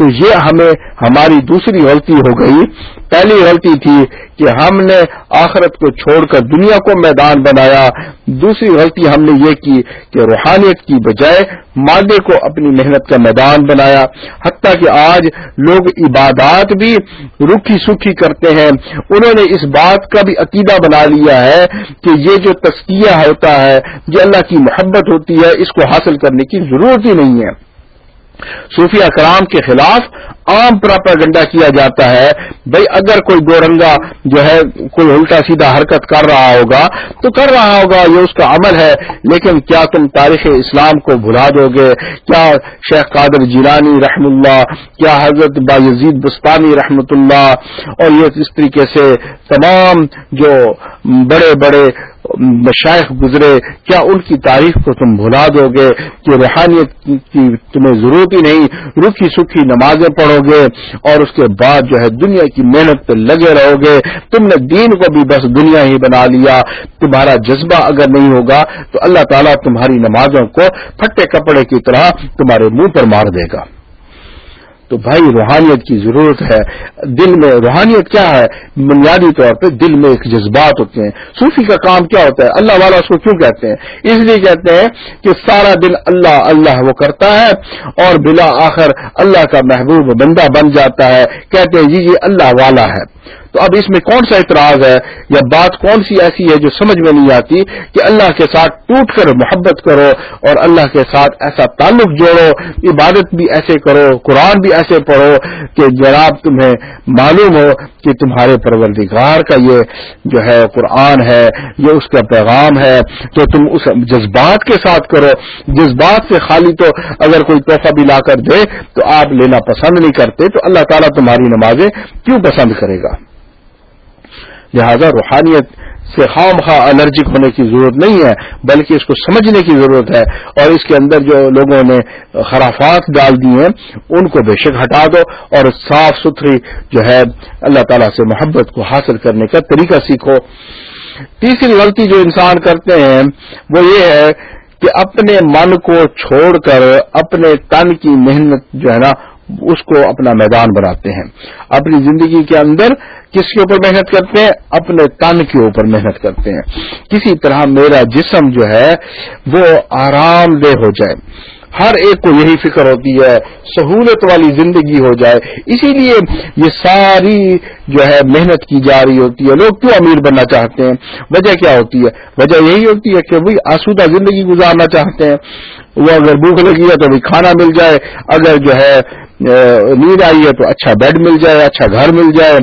تو یہ ہمیں ہماری دوسری غلطی ہو گئی۔ پہلی غلطی تھی کہ ہم نے آخرت کو چھوڑ کر دنیا کو میدان بنایا۔ دوسری غلطی ہم نے یہ کی کہ روحانیت کی بجائے مادے کو اپنی محنت کا میدان بنایا۔ حتیٰ کہ آج لوگ عبادات بھی رکھی سکھی کرتے ہیں۔ انہوں نے اس بات کا بھی عقیدہ بنا لیا ہے کہ یہ جو تسکیہ ہوتا ہے جو اللہ کی محبت ہوتی ہے، اس کو حاصل کرنے کی ضرورت ہی نہیں ہے۔ صوفیہ کرام کے خلاف عام پراپاگنڈا کیا جاتا ہے۔ بھائی اگر کوئی گورنگا جو ہے، کوئی الٹا سیدھا حرکت کر رہا ہوگا تو کر رہا ہوگا، یہ اس کا عمل ہے۔ لیکن کیا تم تاریخ اسلام کو بھلا دو گے؟ کیا شیخ قادر جیلانی رحم اللہ، کیا حضرت با یزید بستانی رحمت اللہ؟ اور یہ اس طریقے سے تمام جو بڑے بڑے مشائق گزرے، کیا ان کی تاریخ کو تم بھلا دو گے کہ روحانیت کی تمہیں ضرورت ہی نہیں رکھی سکھی نمازیں پڑھو گے اور اس کے بعد جو ہے دنیا کی محنت پہ لگے رہو گے۔ تم نے دین کو بھی بس دنیا ہی بنا لیا۔ تمہارا جذبہ اگر نہیں ہوگا تو اللہ تعالیٰ تمہاری نمازوں کو پھٹے کپڑے کی طرح تمہارے منہ پر مار دے گا۔ تو بھائی روحانیت کی ضرورت ہے۔ دل میں روحانیت کیا ہے؟ بنیادی طور پہ دل میں ایک جذبات ہوتے ہیں۔ صوفی کا کام کیا ہوتا ہے؟ اللہ والا اس کو کیوں کہتے ہیں؟ اس لیے کہتے ہیں کہ سارا دن اللہ اللہ وہ کرتا ہے اور بلا آخر اللہ کا محبوب بندہ بن جاتا ہے۔ کہتے ہیں جی جی اللہ والا ہے۔ تو اب اس میں کون سا اعتراض ہے یا بات کون سی ایسی ہے جو سمجھ میں نہیں آتی کہ اللہ کے ساتھ ٹوٹ کر محبت کرو اور اللہ کے ساتھ ایسا تعلق جوڑو، عبادت بھی ایسے کرو، قرآن بھی ایسے پڑھو کہ جناب تمہیں معلوم ہو کہ تمہارے پروردگار کا یہ جو ہے قرآن ہے، یہ اس کا پیغام ہے۔ تو تم اس جذبات کے ساتھ کرو۔ جذبات سے خالی تو اگر کوئی تحفہ بھی لا کر دے تو آپ لینا پسند نہیں کرتے تو اللہ تعالیٰ تمہاری نمازیں کیوں پسند کرے گا؟ لہذا روحانیت سے خام خواہ الرجک ہونے کی ضرورت نہیں ہے، بلکہ اس کو سمجھنے کی ضرورت ہے۔ اور اس کے اندر جو لوگوں نے خرافات ڈال دی ہیں، ان کو بے شک ہٹا دو اور صاف ستھری جو ہے اللہ تعالیٰ سے محبت کو حاصل کرنے کا طریقہ سیکھو۔ تیسری غلطی جو انسان کرتے ہیں، وہ یہ ہے کہ اپنے من کو چھوڑ کر اپنے تن کی محنت جو ہے نا اس کو اپنا میدان بناتے ہیں۔ اپنی زندگی کے اندر کس کے اوپر محنت کرتے ہیں؟ اپنے تن کے اوپر محنت کرتے ہیں۔ کسی طرح میرا جسم جو ہے، وہ آرام دہ ہو جائے۔ ہر ایک کو یہی فکر ہوتی ہے، سہولت والی زندگی ہو جائے۔ اسی لیے یہ ساری جو ہے محنت کی جا رہی ہوتی ہے۔ لوگ کیوں امیر بننا چاہتے ہیں؟ وجہ کیا ہوتی ہے؟ وجہ یہی ہوتی ہے کہ وہی آسودہ زندگی گزارنا چاہتے ہیں۔ وہ اگر بھوک لگی ہے تو بھی کھانا مل جائے، اگر جو ہے نیند آئی ہے تو اچھا بیڈ مل جائے اچھا گھر مل جائے،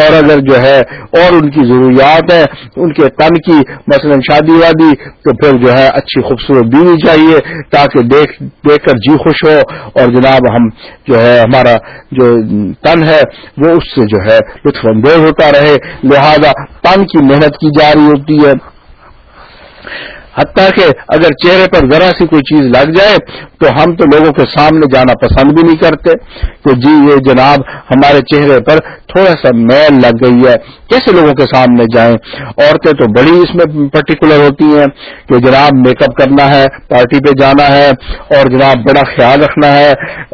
اور اگر جو ہے اور ان کی ضروریات ہیں، ان کے تن کی، مثلا شادی وادی، تو پھر جو ہے اچھی خوبصورت بینی چاہیے تاکہ دیکھ دیکھ کر جی خوش ہو، اور جناب ہم جو ہے، ہمارا جو تن ہے، وہ اس سے جو ہے لطف اندوز ہوتا رہے۔ لہذا تن کی محنت کی جا رہی ہوتی ہے۔ حتیٰ کہ اگر چہرے پر ذرا سی کوئی چیز لگ جائے تو ہم تو لوگوں کے سامنے جانا پسند بھی نہیں کرتے کہ جی یہ جناب ہمارے چہرے پر تھوڑا سا میل لگ گئی ہے، کیسے لوگوں کے سامنے جائیں؟ عورتیں تو بڑی اس میں پرٹیکولر ہوتی ہیں کہ جناب میک اپ کرنا ہے پارٹی پہ جانا ہے اور جناب بڑا خیال رکھنا ہے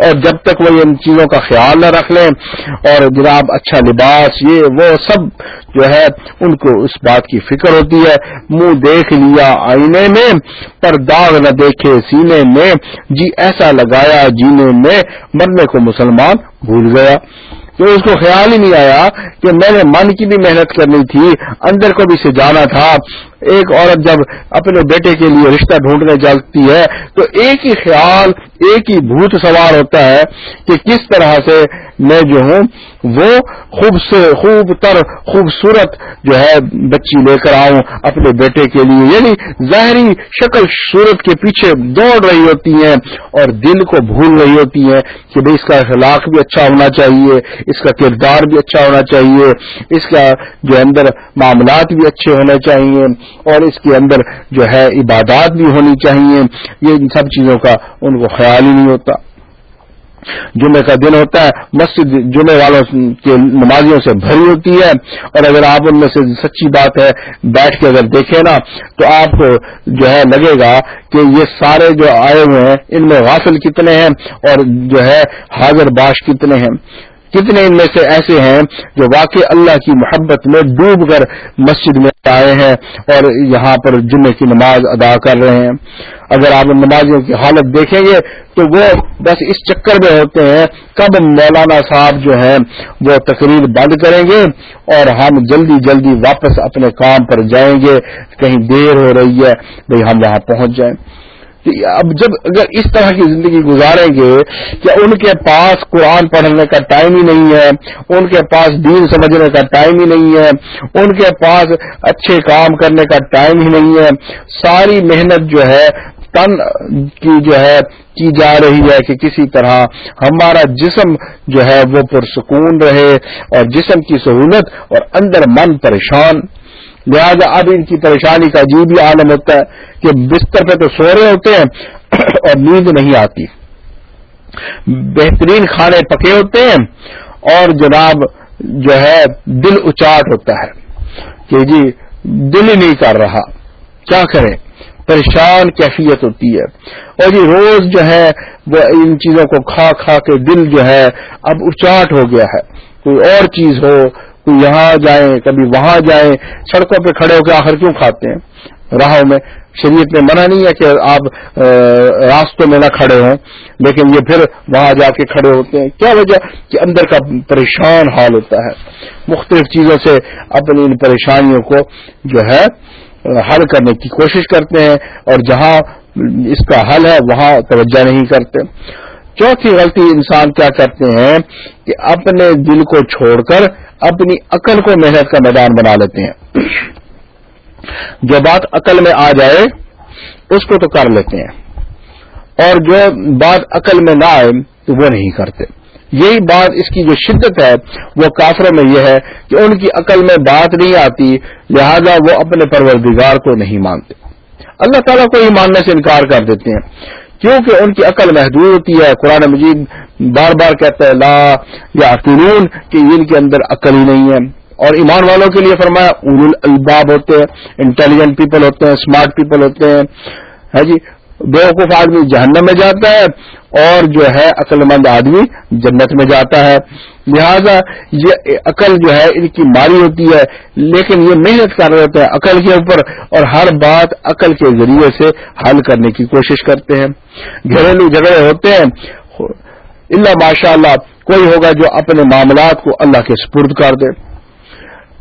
اور جب تک وہ ان چیزوں کا خیال نہ رکھ لیں اور جناب اچھا لباس، یہ وہ سب جو ہے ان کو اس بات کی فکر ہوتی ہے، منہ دیکھ لیا سینے میں، پر داغ نہ دیکھے سینے میں۔ جی ایسا لگایا جینے میں، مرنے کو مسلمان بھول گیا۔ تو اس کو خیال ہی نہیں آیا کہ میں نے من کی بھی محنت کرنی تھی، اندر کو بھی سجانا تھا۔ ایک عورت جب اپنے بیٹے کے لیے رشتہ ڈھونڈنے چلتی ہے، تو ایک ہی خیال، ایک ہی بھوت سوار ہوتا ہے کہ کس طرح سے میں جو ہوں، وہ خوب سے خوب تر، خوبصورت جو ہے بچی لے کر آؤں اپنے بیٹے کے لیے۔ یعنی ظاہری شکل صورت کے پیچھے دوڑ رہی ہوتی ہیں اور دل کو بھول رہی ہوتی ہیں کہ بھائی اس کا اخلاق بھی اچھا ہونا چاہیے، اس کا کردار بھی اچھا ہونا چاہیے، اس کا جو اندر معاملات بھی اچھے ہونے چاہیے۔ اور اس کے اندر جو ہے عبادات بھی ہونی چاہیے۔ یہ ان سب چیزوں کا ان کو خیال ہی نہیں ہوتا۔ جمعے کا دن ہوتا ہے، مسجد جمعے والوں کے نمازیوں سے بھری ہوتی ہے۔ اور اگر آپ ان میں سے سچی بات ہے، بیٹھ کے اگر دیکھیں نا، تو آپ کو جو ہے لگے گا کہ یہ سارے جو آئے ہوئے ہیں، ان میں غافل کتنے ہیں اور جو ہے حاضر باش کتنے ہیں۔ کتنے ان میں سے ایسے ہیں جو واقع اللہ کی محبت میں ڈوب کر مسجد میں آئے ہیں اور یہاں پر جمعے کی نماز ادا کر رہے ہیں۔ اگر آپ نمازیوں کی حالت دیکھیں گے تو وہ بس اس چکر میں ہوتے ہیں۔ کب مولانا صاحب جو ہیں وہ تقریر بند کریں گے اور ہم جلدی جلدی واپس اپنے کام پر جائیں گے۔ کہیں دیر ہو رہی ہے، بھئی ہم وہاں پہنچ جائیں۔ اب جب اگر اس طرح کی زندگی گزاریں گے کہ ان کے پاس قرآن پڑھنے کا ٹائم ہی نہیں ہے، ان کے پاس دین سمجھنے کا ٹائم ہی نہیں ہے، ان کے پاس اچھے کام کرنے کا ٹائم ہی نہیں ہے، ساری محنت جو ہے، تن کی جو ہے، کی جا رہی ہے کہ کسی طرح ہمارا جسم جو ہے وہ پرسکون رہے اور جسم کی سہولت اور اندر من پریشان لہذا اب ان کی پریشانی کا عجیب ہی عالم ہوتا ہے کہ بستر پہ تو سو رہے ہوتے ہیں اور نیند نہیں آتی۔ بہترین کھانے پکے ہوتے ہیں اور جناب جو ہے دل اچاٹ ہوتا ہے کہ جی دل ہی نہیں کر رہا۔ کیا کریں؟ پریشان کیفیت ہوتی ہے۔ اور جی روز جو ہے وہ ان چیزوں کو کھا کھا کے دل جو ہے اب اچاٹ ہو گیا ہے۔ کوئی اور چیز ہو کوئی یہاں جائیں، کبھی وہاں جائیں، سڑکوں پہ کھڑے ہو کے آخر کیوں کھاتے ہیں؟ راہوں میں شریعت میں منع نہیں ہے کہ آپ راستوں میں نہ کھڑے ہوں، لیکن یہ پھر وہاں جا کے کھڑے ہوتے ہیں۔ کیا وجہ؟ کہ اندر کا پریشان حال ہوتا ہے۔ مختلف چیزوں سے اپنی ان پریشانیوں کو جو ہے، حل کرنے کی کوشش کرتے ہیں اور جہاں اس کا حل ہے، وہاں توجہ نہیں کرتے۔ چوتھی غلطی انسان کیا کرتے ہیں؟ کہ اپنے دل کو چھوڑ کر اپنی عقل کو محنت کا میدان بنا لیتے ہیں۔ جو بات عقل میں آ جائے، اس کو تو کر لیتے ہیں۔ اور جو بات عقل میں نہ آئے، تو وہ نہیں کرتے۔ یہی بات اس کی جو شدت ہے، وہ کافروں میں یہ ہے کہ ان کی عقل میں بات نہیں آتی، لہذا وہ اپنے پروردگار کو نہیں مانتے۔ اللہ تعالیٰ کو ہی ماننے سے انکار کر دیتے ہیں۔ کیونکہ ان کی عقل محدود ہوتی ہے، قرآن مجید بار بار کہتا ہے لا یا قانون کہ ان کے اندر عقل ہی نہیں ہے۔ اور ایمان والوں کے لیے فرمایا ار الباب ہوتے ہیں، انٹیلیجنٹ پیپل ہوتے ہیں اسمارٹ پیپل ہوتے ہیں۔ ہے جی؟ بیوقوف آدمی جہنم میں جاتا ہے اور جو ہے عقل مند آدمی جنت میں جاتا ہے۔ لہذا یہ عقل جو ہے، ان کی ماری ہوتی ہے، لیکن یہ محنت کر رہے ہوتے ہیں عقل کے اوپر، اور ہر بات عقل کے ذریعے سے حل کرنے کی کوشش کرتے ہیں۔ گھریلو جھگڑے ہوتے ہیں اللہ ماشاء اللہ کوئی ہوگا جو اپنے معاملات کو اللہ کے سپرد کر دے۔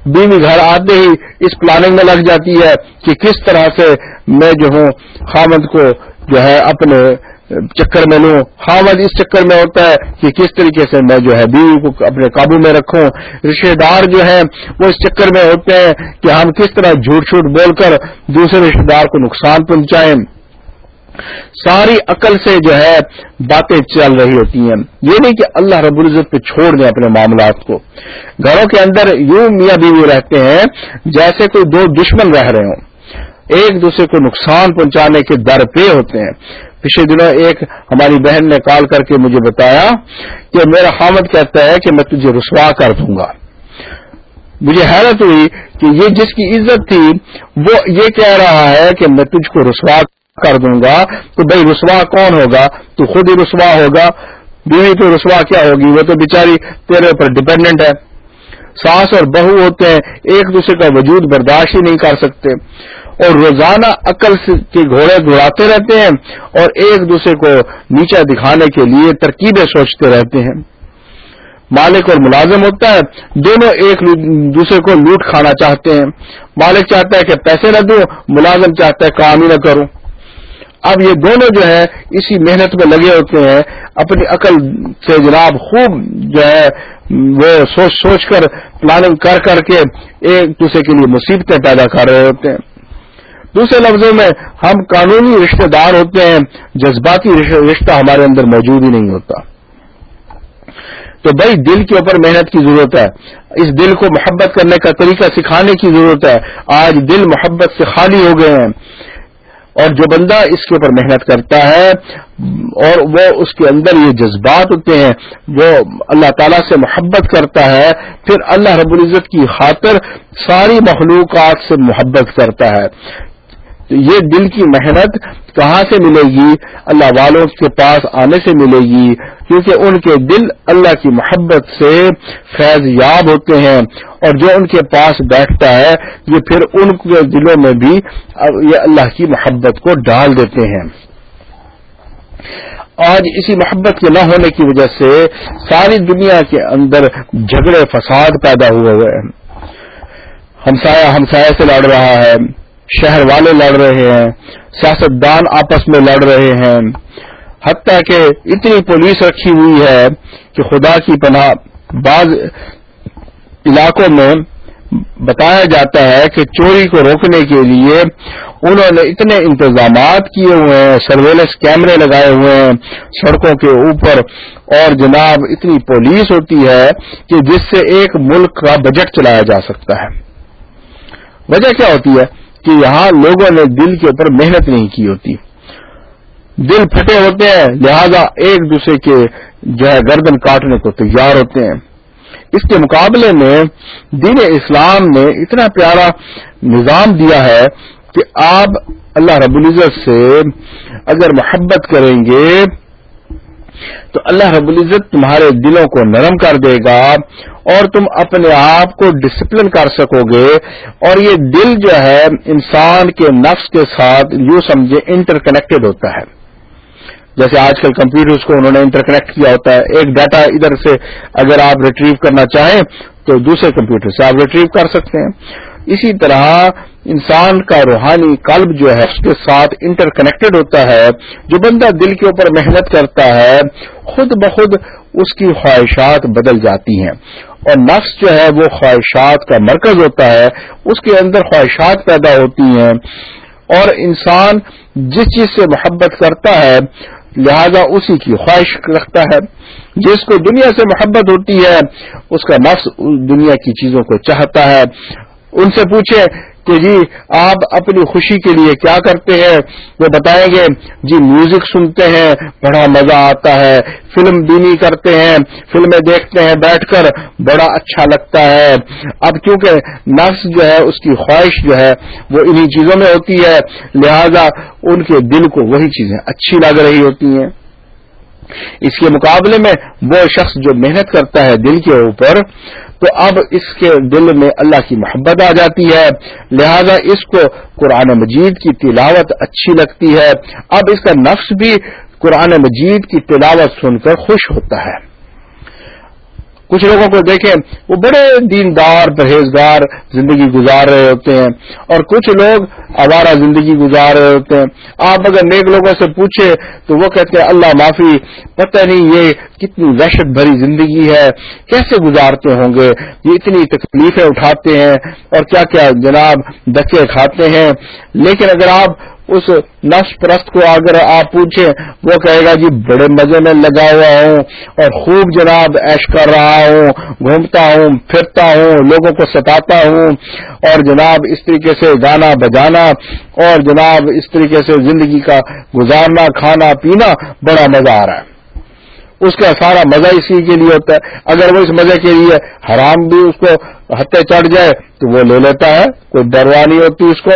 بیوی گھر آتے ہی اس پلاننگ میں لگ جاتی ہے کہ کس طرح سے میں جو ہوں، خامد کو جو ہے اپنے چکر میں لوں۔ خامد اس چکر میں ہوتا ہے کہ کس طریقے سے میں جو ہے بیوی کو اپنے قابو میں رکھوں۔ رشتے دار جو ہیں، وہ اس چکر میں ہوتے ہیں کہ ہم کس طرح جھوٹ چھوٹ بول کر دوسرے رشتے دار کو نقصان پہنچائیں۔ ساری عقل سے جو ہے باتیں چل رہی ہوتی ہیں۔ یہ نہیں کہ اللہ رب العزت پہ چھوڑ دیں اپنے معاملات کو۔ گھروں کے اندر یوں میاں بیوی رہتے ہیں جیسے کوئی دو دشمن رہ رہے ہوں۔ ایک دوسرے کو نقصان پہنچانے کے در پہ ہوتے ہیں۔ پچھلے دنوں ایک ہماری بہن نے کال کر کے مجھے بتایا کہ میرا حامد کہتا ہے کہ میں تجھے رسوا کر دوں گا۔ مجھے حیرت ہوئی کہ یہ جس کی عزت تھی وہ یہ کہہ رہا ہے کہ میں تجھ کو رسوا کر دوں گا، تو بھائی رسوا کون ہوگا؟ تو خود ہی رسوا ہوگا۔ بیوی تو رسوا کیا ہوگی؟ وہ تو بیچاری تیرے اوپر ڈپینڈنٹ ہے۔ ساس اور بہو ہوتے ہیں، ایک دوسرے کا وجود برداشت ہی نہیں کر سکتے۔ اور روزانہ عقل کے گھوڑے دوڑاتے رہتے ہیں اور ایک دوسرے کو نیچا دکھانے کے لیے ترکیبیں سوچتے رہتے ہیں۔ مالک اور ملازم ہوتا ہے، دونوں ایک دوسرے کو لوٹ کھانا چاہتے ہیں۔ مالک چاہتا ہے کہ پیسے نہ دوں، ملازم چاہتا ہے کام ہی نہ کروں۔ اب یہ دونوں جو ہے اسی محنت میں لگے ہوتے ہیں، اپنی عقل سے جناب خوب جو ہے، وہ سوچ سوچ کر پلاننگ کر کر کے ایک دوسرے کے لیے مصیبتیں پیدا کر رہے ہوتے ہیں۔ دوسرے لفظوں میں ہم قانونی رشتہ دار ہوتے ہیں، جذباتی رشتہ ہمارے اندر موجود ہی نہیں ہوتا۔ تو بھائی دل کے اوپر محنت کی ضرورت ہے۔ اس دل کو محبت کرنے کا طریقہ سکھانے کی ضرورت ہے۔ آج دل محبت سے خالی ہو گئے ہیں۔ اور جو بندہ اس کے اوپر محنت کرتا ہے اور وہ اس کے اندر یہ جذبات ہوتے ہیں وہ اللہ تعالیٰ سے محبت کرتا ہے، پھر اللہ رب العزت کی خاطر ساری مخلوقات سے محبت کرتا ہے۔ یہ دل کی محنت کہاں سے ملے گی؟ اللہ والوں کے پاس آنے سے ملے گی۔ کیونکہ ان کے دل اللہ کی محبت سے فیض یاب ہوتے ہیں اور جو ان کے پاس بیٹھتا ہے، یہ پھر ان کے دلوں میں بھی یہ اللہ کی محبت کو ڈال دیتے ہیں۔ آج اسی محبت کے نہ ہونے کی وجہ سے ساری دنیا کے اندر جھگڑے، فساد پیدا ہوئے ہوئے ہیں۔ ہمسایہ ہمسایہ سے لڑ رہا ہے۔ شہر والے لڑ رہے ہیں، سیاستدان آپس میں لڑ رہے ہیں۔ حتیٰ کہ اتنی پولیس رکھی ہوئی ہے کہ خدا کی پناہ بعض علاقوں میں بتایا جاتا ہے کہ چوری کو روکنے کے لیے انہوں نے اتنے انتظامات کیے ہوئے ہیں، سرویلنس کیمرے لگائے ہوئے ہیں، سڑکوں کے اوپر۔ اور جناب، اتنی پولیس ہوتی ہے کہ جس سے ایک ملک کا بجٹ چلایا جا سکتا ہے۔ وجہ کیا ہوتی ہے؟ کہ یہاں لوگوں نے دل کے اوپر محنت نہیں کی ہوتی۔ دل پھٹے ہوتے ہیں، لہذا ایک دوسرے کے جو ہے گردن کاٹنے کو تیار ہوتے ہیں۔ اس کے مقابلے میں دین اسلام نے اتنا پیارا نظام دیا ہے کہ آپ اللہ رب العزت سے اگر محبت کریں گے تو اللہ رب العزت تمہارے دلوں کو نرم کر دے گا اور تم اپنے آپ کو ڈسپلن کر سکو گے اور یہ دل جو ہے، انسان کے نفس کے ساتھ یوں سمجھے انٹر کنیکٹڈ ہوتا ہے۔ جیسے آج کل کمپیوٹرز کو انہوں نے انٹر کنیکٹ کیا ہوتا ہے۔ ایک ڈاٹا ادھر سے اگر آپ ریٹریو کرنا چاہیں تو دوسرے کمپیوٹر سے آپ ریٹریو کر سکتے ہیں۔ اسی طرح انسان کا روحانی قلب جو ہے، اس کے ساتھ انٹر کنیکٹڈ ہوتا ہے، جو بندہ دل کے اوپر محنت کرتا ہے، خود بخود اس کی خواہشات بدل جاتی ہیں۔ اور نفس جو ہے، وہ خواہشات کا مرکز ہوتا ہے، اس کے اندر خواہشات پیدا ہوتی ہیں۔ اور انسان جس چیز سے محبت کرتا ہے، لہذا اسی کی خواہش رکھتا ہے۔ جس کو دنیا سے محبت ہوتی ہے، اس کا نفس دنیا کی چیزوں کو چاہتا ہے۔ ان سے پوچھے کہ جی آپ اپنی خوشی کے لیے کیا کرتے ہیں؟ وہ بتائیں گے جی میوزک سنتے ہیں، بڑا مزہ آتا ہے، فلم بینی کرتے ہیں، فلمیں دیکھتے ہیں، بیٹھ کر بڑا اچھا لگتا ہے۔ اب کیونکہ نفس جو ہے، اس کی خواہش جو ہے، وہ انہی چیزوں میں ہوتی ہے، لہذا ان کے دل کو وہی چیزیں اچھی لگ رہی ہوتی ہیں۔ اس کے مقابلے میں وہ شخص جو محنت کرتا ہے دل کے اوپر تو اب اس کے دل میں اللہ کی محبت آ جاتی ہے۔ لہذا اس کو قرآن مجید کی تلاوت اچھی لگتی ہے۔ اب اس کا نفس بھی قرآن مجید کی تلاوت سن کر خوش ہوتا ہے۔ کچھ لوگوں کو دیکھیں، وہ بڑے دیندار، پرہیزگار زندگی گزار رہے ہوتے ہیں۔ اور کچھ لوگ آوارہ زندگی گزار رہے ہوتے ہیں۔ آپ اگر نیک لوگوں سے پوچھے تو وہ کہتے ہیں، اللہ معافی، پتہ نہیں یہ کتنی وحشت بھری زندگی ہے، کیسے گزارتے ہوں گے؟ یہ اتنی تکلیفیں اٹھاتے ہیں اور کیا کیا جناب دکے کھاتے ہیں۔ لیکن اگر آپ اس نفس پرست کو اگر آپ پوچھیں، وہ کہے گا جی بڑے مزے میں لگا ہوا ہوں اور خوب جناب ایش کر رہا ہوں، گھومتا ہوں، پھرتا ہوں، لوگوں کو ستاتا ہوں اور جناب اس طریقے سے گانا بجانا اور جناب اس طریقے سے زندگی کا گزارنا، کھانا پینا بڑا مزہ آ رہا ہے۔ اس کا سارا مزہ اسی کے لیے ہوتا ہے۔ اگر وہ اس مزے کے لیے حرام بھی اس کو ہتھے چڑھ جائے تو وہ لے لیتا ہے، کوئی ڈروا نہیں ہوتی اس کو۔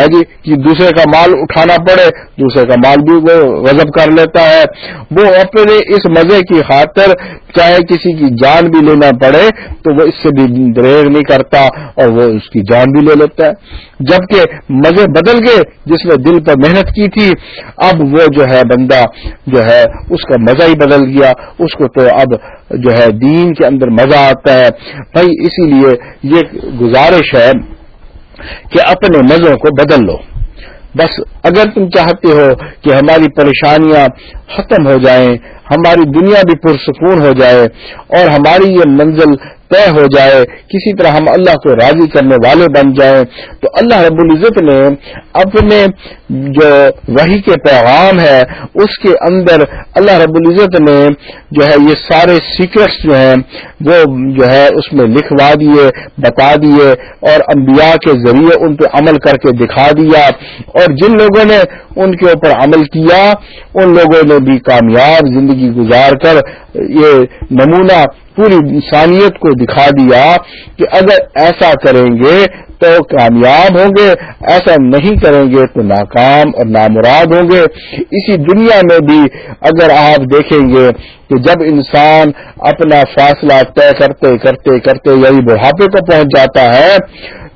ہے جی کہ دوسرے کا مال اٹھانا پڑے، دوسرے کا مال بھی وہ غضب کر لیتا ہے۔ وہ اپنے اس مزے کی خاطر چاہے کسی کی جان بھی لینا پڑے تو وہ اس سے بھی دریغ نہیں کرتا اور وہ اس کی جان بھی لے لیتا ہے۔ جبکہ مزے بدل گئے، جس نے دل پر محنت کی تھی، اب وہ جو ہے بندہ جو ہے اس کا مزہ ہی بدل گیا۔ اس کو تو اب جو ہے دین کے اندر مزہ آتا ہے۔ بھائی، اسی لیے یہ گزارش ہے کہ اپنے مزوں کو بدل لو۔ بس اگر تم چاہتے ہو کہ ہماری پریشانیاں ختم ہو جائیں، ہماری دنیا بھی پرسکون ہو جائے اور ہماری یہ منزل طے ہو جائے، کسی طرح ہم اللہ کو راضی کرنے والے بن جائیں، تو اللہ رب العزت نے اپنے جو وہی کے پیغام ہے، اس کے اندر اللہ رب العزت نے جو ہے یہ سارے سیکرٹس جو ہیں، وہ جو ہے اس میں لکھوا دیے، بتا دیے، اور انبیاء کے ذریعے ان پہ عمل کر کے دکھا دیا۔ اور جن لوگوں نے ان کے اوپر عمل کیا، ان لوگوں نے بھی کامیاب زندگی گزار کر یہ نمونہ پوری انسانیت کو دکھا دیا کہ اگر ایسا کریں گے تو کامیاب ہوں گے، ایسا نہیں کریں گے تو ناکام اور نامراد ہوں گے۔ اسی دنیا میں بھی اگر آپ دیکھیں گے کہ جب انسان اپنا فاصلہ طے کرتے کرتے کرتے یعنی بڑھاپے کو پہنچ جاتا ہے،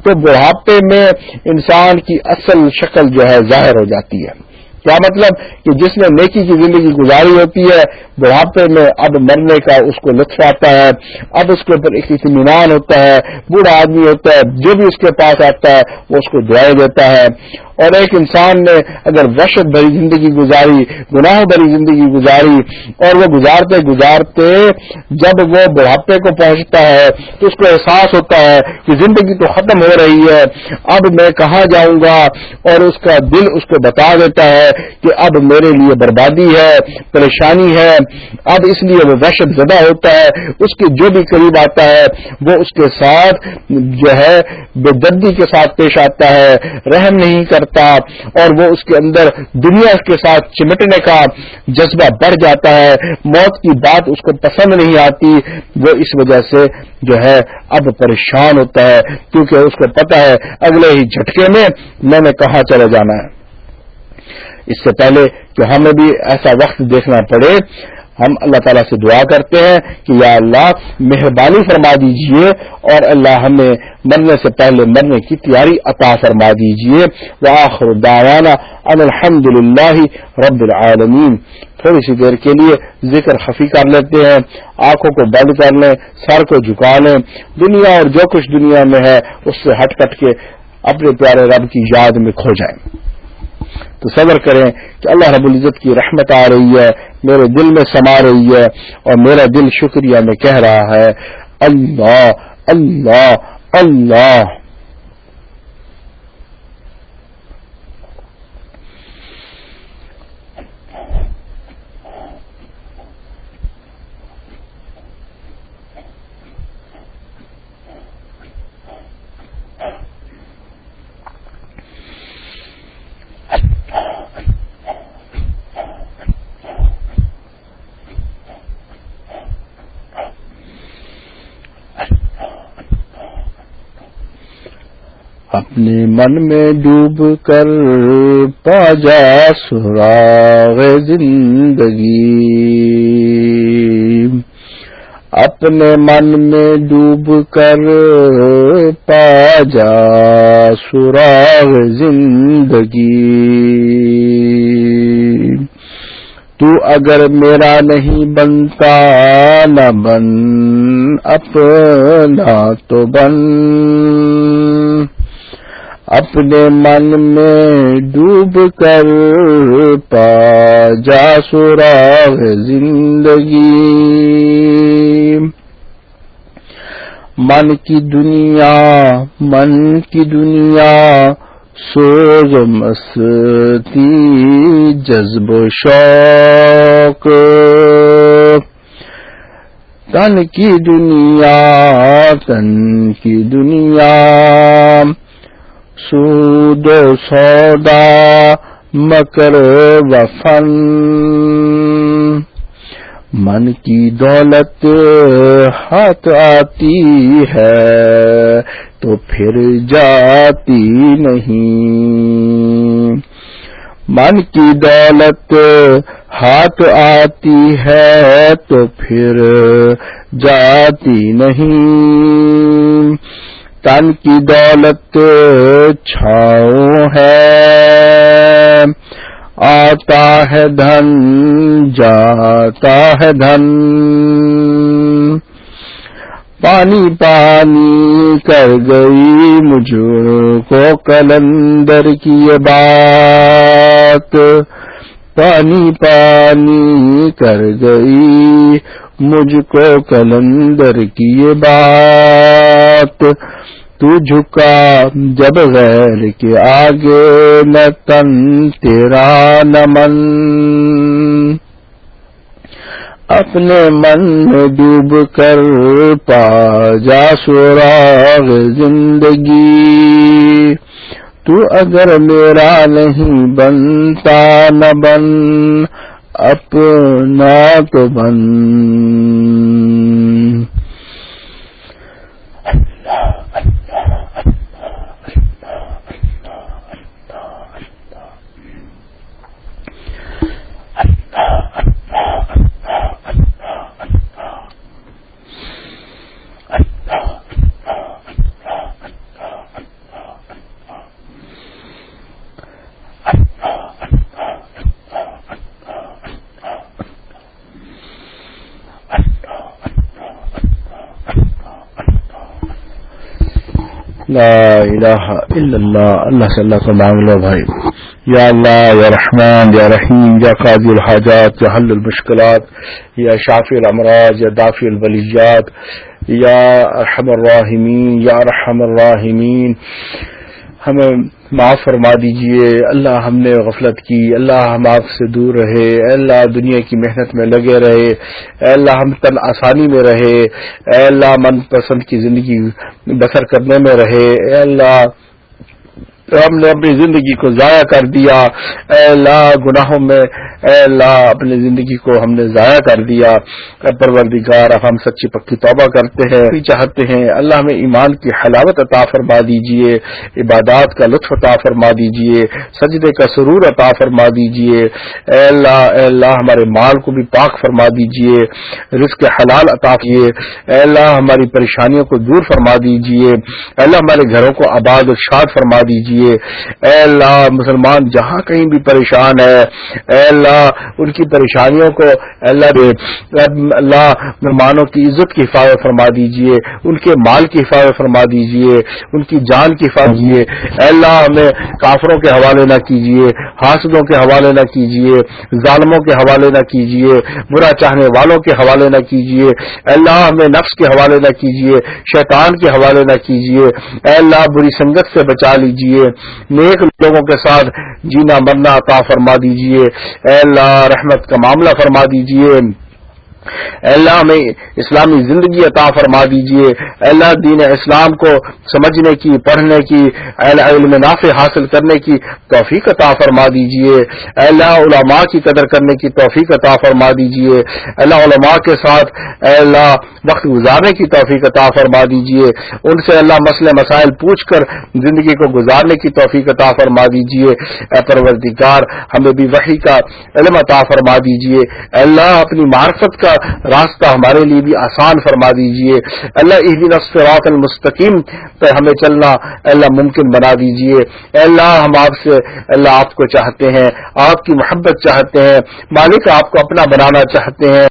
تو بڑھاپے میں انسان کی اصل شکل جو ہے ظاہر ہو جاتی ہے۔ کیا مطلب کہ جس نے نیکی کی زندگی گزاری ہوتی ہے، بڑھاپے میں اب مرنے کا اس کو لطف آتا ہے، اب اس کے اوپر ایک اطمینان ہوتا ہے، بوڑھا آدمی ہوتا ہے، جو بھی اس کے پاس آتا ہے، وہ اس کو دعائیں دیتا ہے۔ اور ایک انسان نے اگر وشت بھری زندگی گزاری، گناہ بھری زندگی گزاری، اور وہ گزارتے گزارتے جب وہ بڑھاپے کو پہنچتا ہے، تو اس کو احساس ہوتا ہے کہ زندگی تو ختم ہو رہی ہے۔ اب میں کہاں جاؤں گا؟ اور اس کا دل اس کو بتا دیتا ہے کہ اب میرے لیے بربادی ہے، پریشانی ہے، اب اس لیے وہ وحشت زدہ ہوتا ہے، اس کے جو بھی قریب آتا ہے، وہ اس کے ساتھ جو ہے بے دردی کے ساتھ پیش آتا ہے، رحم نہیں کرتا اور وہ اس کے اندر دنیا کے ساتھ چمٹنے کا جذبہ بڑھ جاتا ہے، موت کی بات اس کو پسند نہیں آتی، وہ اس وجہ سے جو ہے اب پریشان ہوتا ہے، کیونکہ اس کو پتا ہے اگلے ہی جھٹکے میں میں نے کہاں چلے جانا ہے۔ اس سے پہلے کہ ہمیں بھی ایسا وقت دیکھنا پڑے، ہم اللہ تعالیٰ سے دعا کرتے ہیں کہ یا اللہ مہربانی فرما دیجیے اور اللہ ہمیں مرنے سے پہلے مرنے کی تیاری عطا فرما دیجیے۔ وآخر دعوانا ان الحمد للہ رب العالمین۔ تھوڑی سی دیر کے لیے ذکر خفی کر لیتے ہیں، آنکھوں کو بند کر لیں، سر کو جھکا لیں۔ دنیا اور جو کچھ دنیا میں ہے، اس سے ہٹ کٹ کے اپنے پیارے رب کی یاد میں کھو جائیں۔ تو صبر کریں کہ اللہ رب العزت کی رحمت آ رہی ہے، میرے دل میں سما رہی ہے اور میرا دل شکریہ میں کہہ رہا ہے، اللہ اللہ اللہ۔ اپنے من میں ڈوب کر پا جا سراغ زندگی۔ اپنے من میں ڈوب کر پا جا سراغ زندگی۔ تو اگر میرا نہیں بنتا نہ بن، اپنا تو بن۔ اپنے من میں ڈوب کر پا جا سراغ زندگی۔ من کی دنیا، من کی دنیا، سوز مستی، جذب و شوق۔ تن کی دنیا، تن کی دنیا۔ سود سودا، مکر وفن من کی دولت ہاتھ آتی ہے، تو پھر جاتی نہیں۔ من کی دولت ہاتھ آتی ہے، تو پھر جاتی نہیں۔ تن کی دولت چھاؤں ہے۔ آتا ہے دھن، جاتا ہے دھن۔ پانی پانی کر گئی مجھ کو کلندر کی بات۔ پانی پانی کر گئی مجھ کو کلندر کی یہ بات تو جھکا جب غیر کے آگے نہ تن تیرا نمن اپنے من میں ڈوب کر پا جا سوراغ زندگی۔ تو اگر میرا نہیں بنتا نہ بن اپنا تو بن لا إله إلا الله. الله سلّى صلى الله عليه يا الله يا رحمن يا رحيم يا قاضي الحاجات يا حل المشكلات يا شافي الأمراض يا دافي البليجات يا أرحم الراحمين يا أرحم الراحمين. ہمیں معاف فرما دیجیے۔ اللہ ہم نے غفلت کی۔ اللہ ہم آپ سے دور رہے۔ اے اللہ دنیا کی محنت میں لگے رہے۔ اے اللہ ہم تن آسانی میں رہے۔ اے اللہ من پسند کی زندگی بسر کرنے میں رہے۔ اے اللہ ہم نے اپنی زندگی کو ضائع کر دیا۔ اے اللہ، گناہوں میں اے اللہ، اپنی زندگی کو ہم نے ضائع کر دیا۔ پروردگار، اب ہم سچی پکی توبہ کرتے ہیں۔ چاہتے ہیں اللہ ہمیں ایمان کی حلاوت عطا فرما دیجیے، عبادات کا لطف عطا فرما دیجیے، سجدے کا سرور عطا فرما دیجیے۔ اے اللہ اے اللہ، ہمارے مال کو بھی پاک فرما دیجیے، رزق حلال عطا کیے اے اللہ، ہماری پریشانیوں کو دور فرما دیجیے۔ اے اللہ، ہمارے گھروں کو آباد و شاد فرما دیجیے۔ اے اللہ، مسلمان جہاں کہیں بھی پریشان ہے، اے اللہ، ان کی پریشانیوں کو اللہ اللہ مہمانوں کی عزت کی حفاظت فرما دیجیے، ان کے مال کی حفاظت فرما دیجیے، ان کی جان کی حفاظت کیجیے اے اللہ، ہمیں کافروں کے حوالے نہ کیجیے حاسدوں کے حوالے نہ کیجیے ظالموں کے حوالے نہ کیجیے برا چاہنے والوں کے حوالے نہ کیجیے اے اللہ، ہمیں نفس کے حوالے نہ کیجیے شیطان کے حوالے نہ کیجیے اے اللہ، بری سنگت سے بچا لیجیے نیک لوگوں کے ساتھ جینا مرنا عطا فرما دیجیے۔ اے اللہ، رحمت کا معاملہ فرما دیجیے۔ اللہ ہمیں اسلامی زندگی عطا فرما دیجیے اللہ دین اسلام کو سمجھنے کی، پڑھنے کی علم نافع حاصل کرنے کی توفیق عطا فرما دیجیے اللہ علماء کی قدر کرنے کی توفیق عطا فرما دیجیے اللہ علماء کے ساتھ اللہ وقت گزارنے کی توفیق عطا فرما دیجیے ان سے اللہ مسئلے مسائل پوچھ کر زندگی کو گزارنے کی توفیق عطا فرما دیجیے اے پروردگار، ہمیں بھی وحی کا علم عطا فرما دیجیے اللہ اپنی معرفت کا راستہ ہمارے لیے بھی آسان فرما دیجیے اللہ عید الصراط المستقیم پہ ہمیں چلنا اللہ ممکن بنا دیجیے اللہ، ہم آپ سے اللہ آپ کو چاہتے ہیں، آپ کی محبت چاہتے ہیں، مالک آپ کو اپنا بنانا چاہتے ہیں۔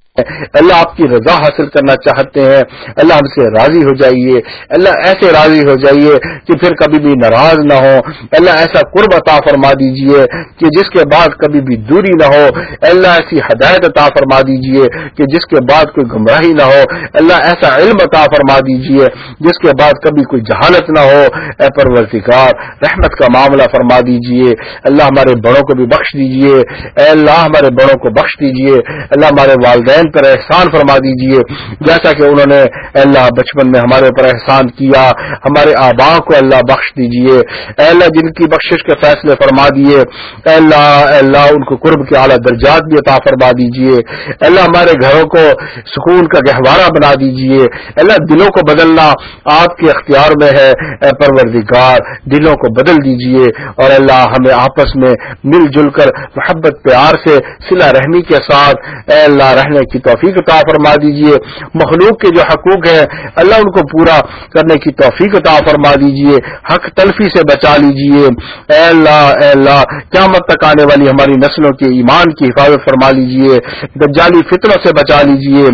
اللہ آپ کی رضا حاصل کرنا چاہتے ہیں، اللہ ہم سے راضی ہو جائیے، اللہ ایسے راضی ہو جائیے کہ پھر کبھی بھی ناراض نہ ہو۔ اللہ ایسا قرب عطا فرما دیجیے کہ جس کے بعد کبھی بھی دوری نہ ہو۔ اللہ ایسی ہدایت عطا فرما دیجیے کہ جس کے بعد کوئی گمراہی نہ ہو۔ اللہ ایسا علم عطا فرما دیجیے جس کے بعد کبھی کوئی جہالت نہ ہو۔ اے پرورتکار رحمت کا معاملہ فرما دیجیے اللہ ہمارے بڑوں کو بھی بخش دیجیے اے اللہ ہمارے بڑوں کو بخش دیجیے اللہ ہمارے والدین پر احسان فرما دیجیے۔ جیسا کہ انہوں نے اللہ بچپن میں ہمارے اوپر احسان کیا، ہمارے آبا کو اللہ بخش دیجیے۔ اللہ جن کی بخشش کے فیصلے فرما دیے اللہ اللہ ان کو قرب کے اعلیٰ درجات بھی عطا فرما دیجیے۔ اللہ ہمارے گھروں کو سکون کا گہوارہ بنا دیجیے۔ اللہ دلوں کو بدلنا آپ کے اختیار میں ہے۔ اے پروردگار، دلوں کو بدل دیجیے۔ اور اللہ ہمیں آپس میں مل جل کر محبت، پیار سے سلا رحمی کے ساتھ۔ اے اللہ رہنے کی توفیق عطا فرما دیجیے۔ مخلوق کے جو حقوق ہیں، اللہ ان کو پورا کرنے کی توفیق عطا فرما دیجیے۔ حق تلفی سے بچا لیجیے۔ اے اللہ اے اللہ، قیامت تک آنے والی ہماری نسلوں کے ایمان کی حفاظت فرما لیجیے۔ دجالی فطروں سے بچا لیجیے۔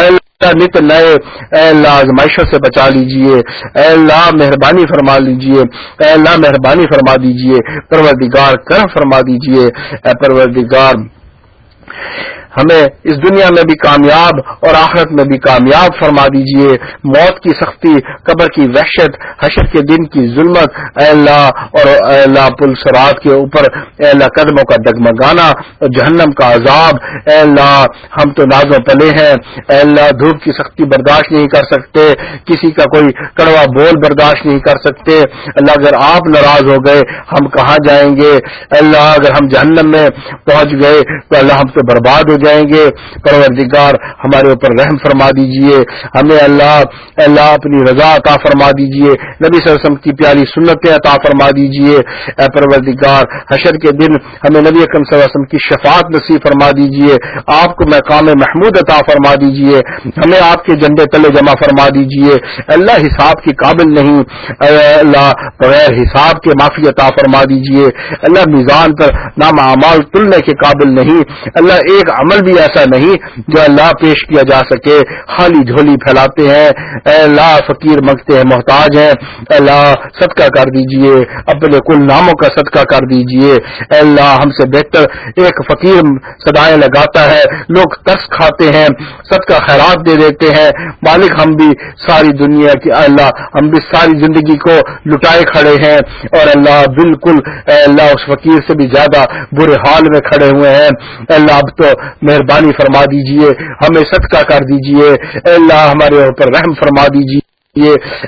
اے اللہ، نت نئے، اے اللہ، آزمائشوں سے بچا لیجیے۔ اے اللہ، مہربانی فرما لیجیے۔ اے اللہ، مہربانی فرما دیجیے۔ پروردگار، کرم فرما دیجیے۔ اے پروردگار ہمیں اس دنیا میں بھی کامیاب اور آخرت میں بھی کامیاب فرما دیجیے۔ موت کی سختی، قبر کی وحشت، حشر کے دن کی ظلمت۔ اے اللہ، اور اے اللہ پل سرات کے اوپر اے اللہ قدموں کا ڈگمگانا اور جہنم کا عذاب۔ اے اللہ، ہم تو نازوں پلے ہیں۔ اے اللہ، دھوپ کی سختی برداشت نہیں کر سکتے۔ کسی کا کوئی کڑوا بول برداشت نہیں کر سکتے۔ اللہ، اگر آپ ناراض ہو گئے، ہم کہاں جائیں گے؟ اللہ، اگر ہم جہنم میں پہنچ گئے، تو اللہ ہم سے برباد ہو جائیں گے، پروردگار ہمارے اوپر رحم فرما دیجیے، ہمیں اللہ اللہ اپنی رضا عطا فرما دیجیے، نبی صلی اللہ علیہ وسلم کی پیاری سنتیں عطا فرما دیجیے۔ اے پروردگار، حشر کے دن ہمیں نبی اکرم صلی اللہ علیہ وسلم کی شفاعت نصیب فرما دیجیے، آپ کو مقام محمود عطا فرما دیجیے، ہمیں آپ کے جنڈے تلے جمع فرما دیجیے۔ اللہ حساب کی قابل نہیں، اے اللہ، بغیر حساب کے معافی عطا فرما دیجیے۔ اللہ میزان پر نام اعمال تلنے کے قابل نہیں، اللہ ایک عمل بھی ایسا نہیں جو اللہ پیش کیا جا سکے۔ خالی جھولی پھیلاتے ہیں۔ اے اللہ، فقیر منگتے ہیں، محتاج ہیں۔ اے اللہ، صدقہ کر دیجیے۔ اپنے کل ناموں کا صدقہ کر دیجیے۔ اے اللہ، ہم سے بہتر ایک فقیر سدائیں لگاتا ہے۔ لوگ ترس کھاتے ہیں، صدقہ خیرات دے دیتے ہیں۔ مالک، ہم بھی ساری دنیا کی اللہ، ہم بھی ساری زندگی کو لٹائے کھڑے ہیں۔ اور اللہ، بالکل، اے اللہ، اس فقیر سے بھی زیادہ برے حال میں کھڑے ہوئے ہیں۔ اللہ، اب تو مہربانی فرما دیجیے ہمیں صدقہ کر دیجیے۔ اللہ ہمارے اوپر رحم فرما دیجیے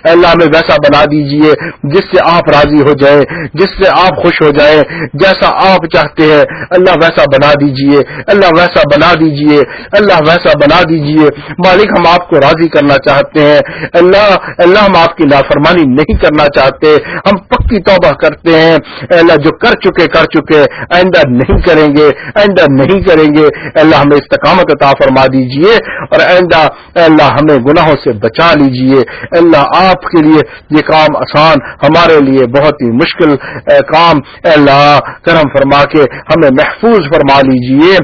اللہ میں ویسا بنا دیجیے جس سے آپ راضی ہو جائیں، جس سے آپ خوش ہو جائیں، جیسا آپ چاہتے ہیں۔ اللہ ویسا بنا دیجیے، اللہ ویسا بنا دیجیے، اللہ ویسا بنا دیجیے۔ مالک ہم آپ کو راضی کرنا چاہتے ہیں۔ اللہ اللہ ہم آپ کی نافرمانی نہیں کرنا چاہتے۔ ہم پکی توبہ کرتے ہیں۔ اللہ، جو کر چکے کر چکے۔ آئندہ نہیں کریں گے، آئندہ نہیں کریں گے۔ اللہ، ہمیں استقامت عطا فرما دیجیے۔ اور آئندہ اللہ، ہمیں گناہوں سے بچا لیجیے۔ اللہ آپ کے لیے یہ کام آسان، ہمارے لیے بہت ہی مشکل کام اللہ، کرم فرما کے ہمیں محفوظ فرما لیجیے۔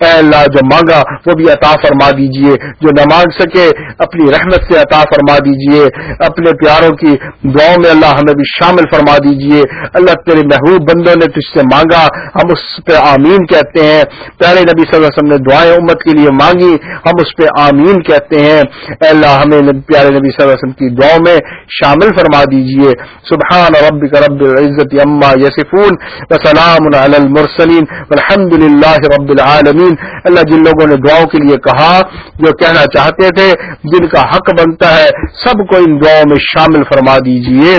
اے اللہ، جو مانگا وہ بھی عطا فرما دیجیے۔ جو نہ مانگ سکے، اپنی رحمت سے عطا فرما دیجیے۔ اپنے پیاروں کی دعاؤں میں اللہ ہمیں بھی شامل فرما دیجیے۔ اللہ تیرے محبوب بندوں نے تجھ سے مانگا۔ ہم اس پہ آمین کہتے ہیں۔ پیارے نبی صلی اللہ علیہ وسلم نے دعائیں امت کے لیے مانگی۔ ہم اس پہ آمین کہتے ہیں۔ اے اللہ، ہمیں پیارے نبی صلی اللہ علیہ وسلم کی دعاؤں میں شامل فرما دیجیے۔ سبحان ربک رب العزت اما یسفون وسلام علی المرسلین۔ والحمد للہ رب العالمین۔ اللہ جن لوگوں نے دعاؤں کے لیے کہا جو کہنا چاہتے تھے، جن کا حق بنتا ہے، سب کو ان دعاؤں میں شامل فرما دیجیے۔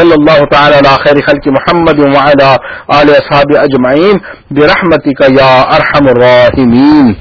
صلی اللہ تعالی علی خیر خلق محمد وعلی آل اصحاب اجمعین۔ برحمتک یا ارحم الراحمین۔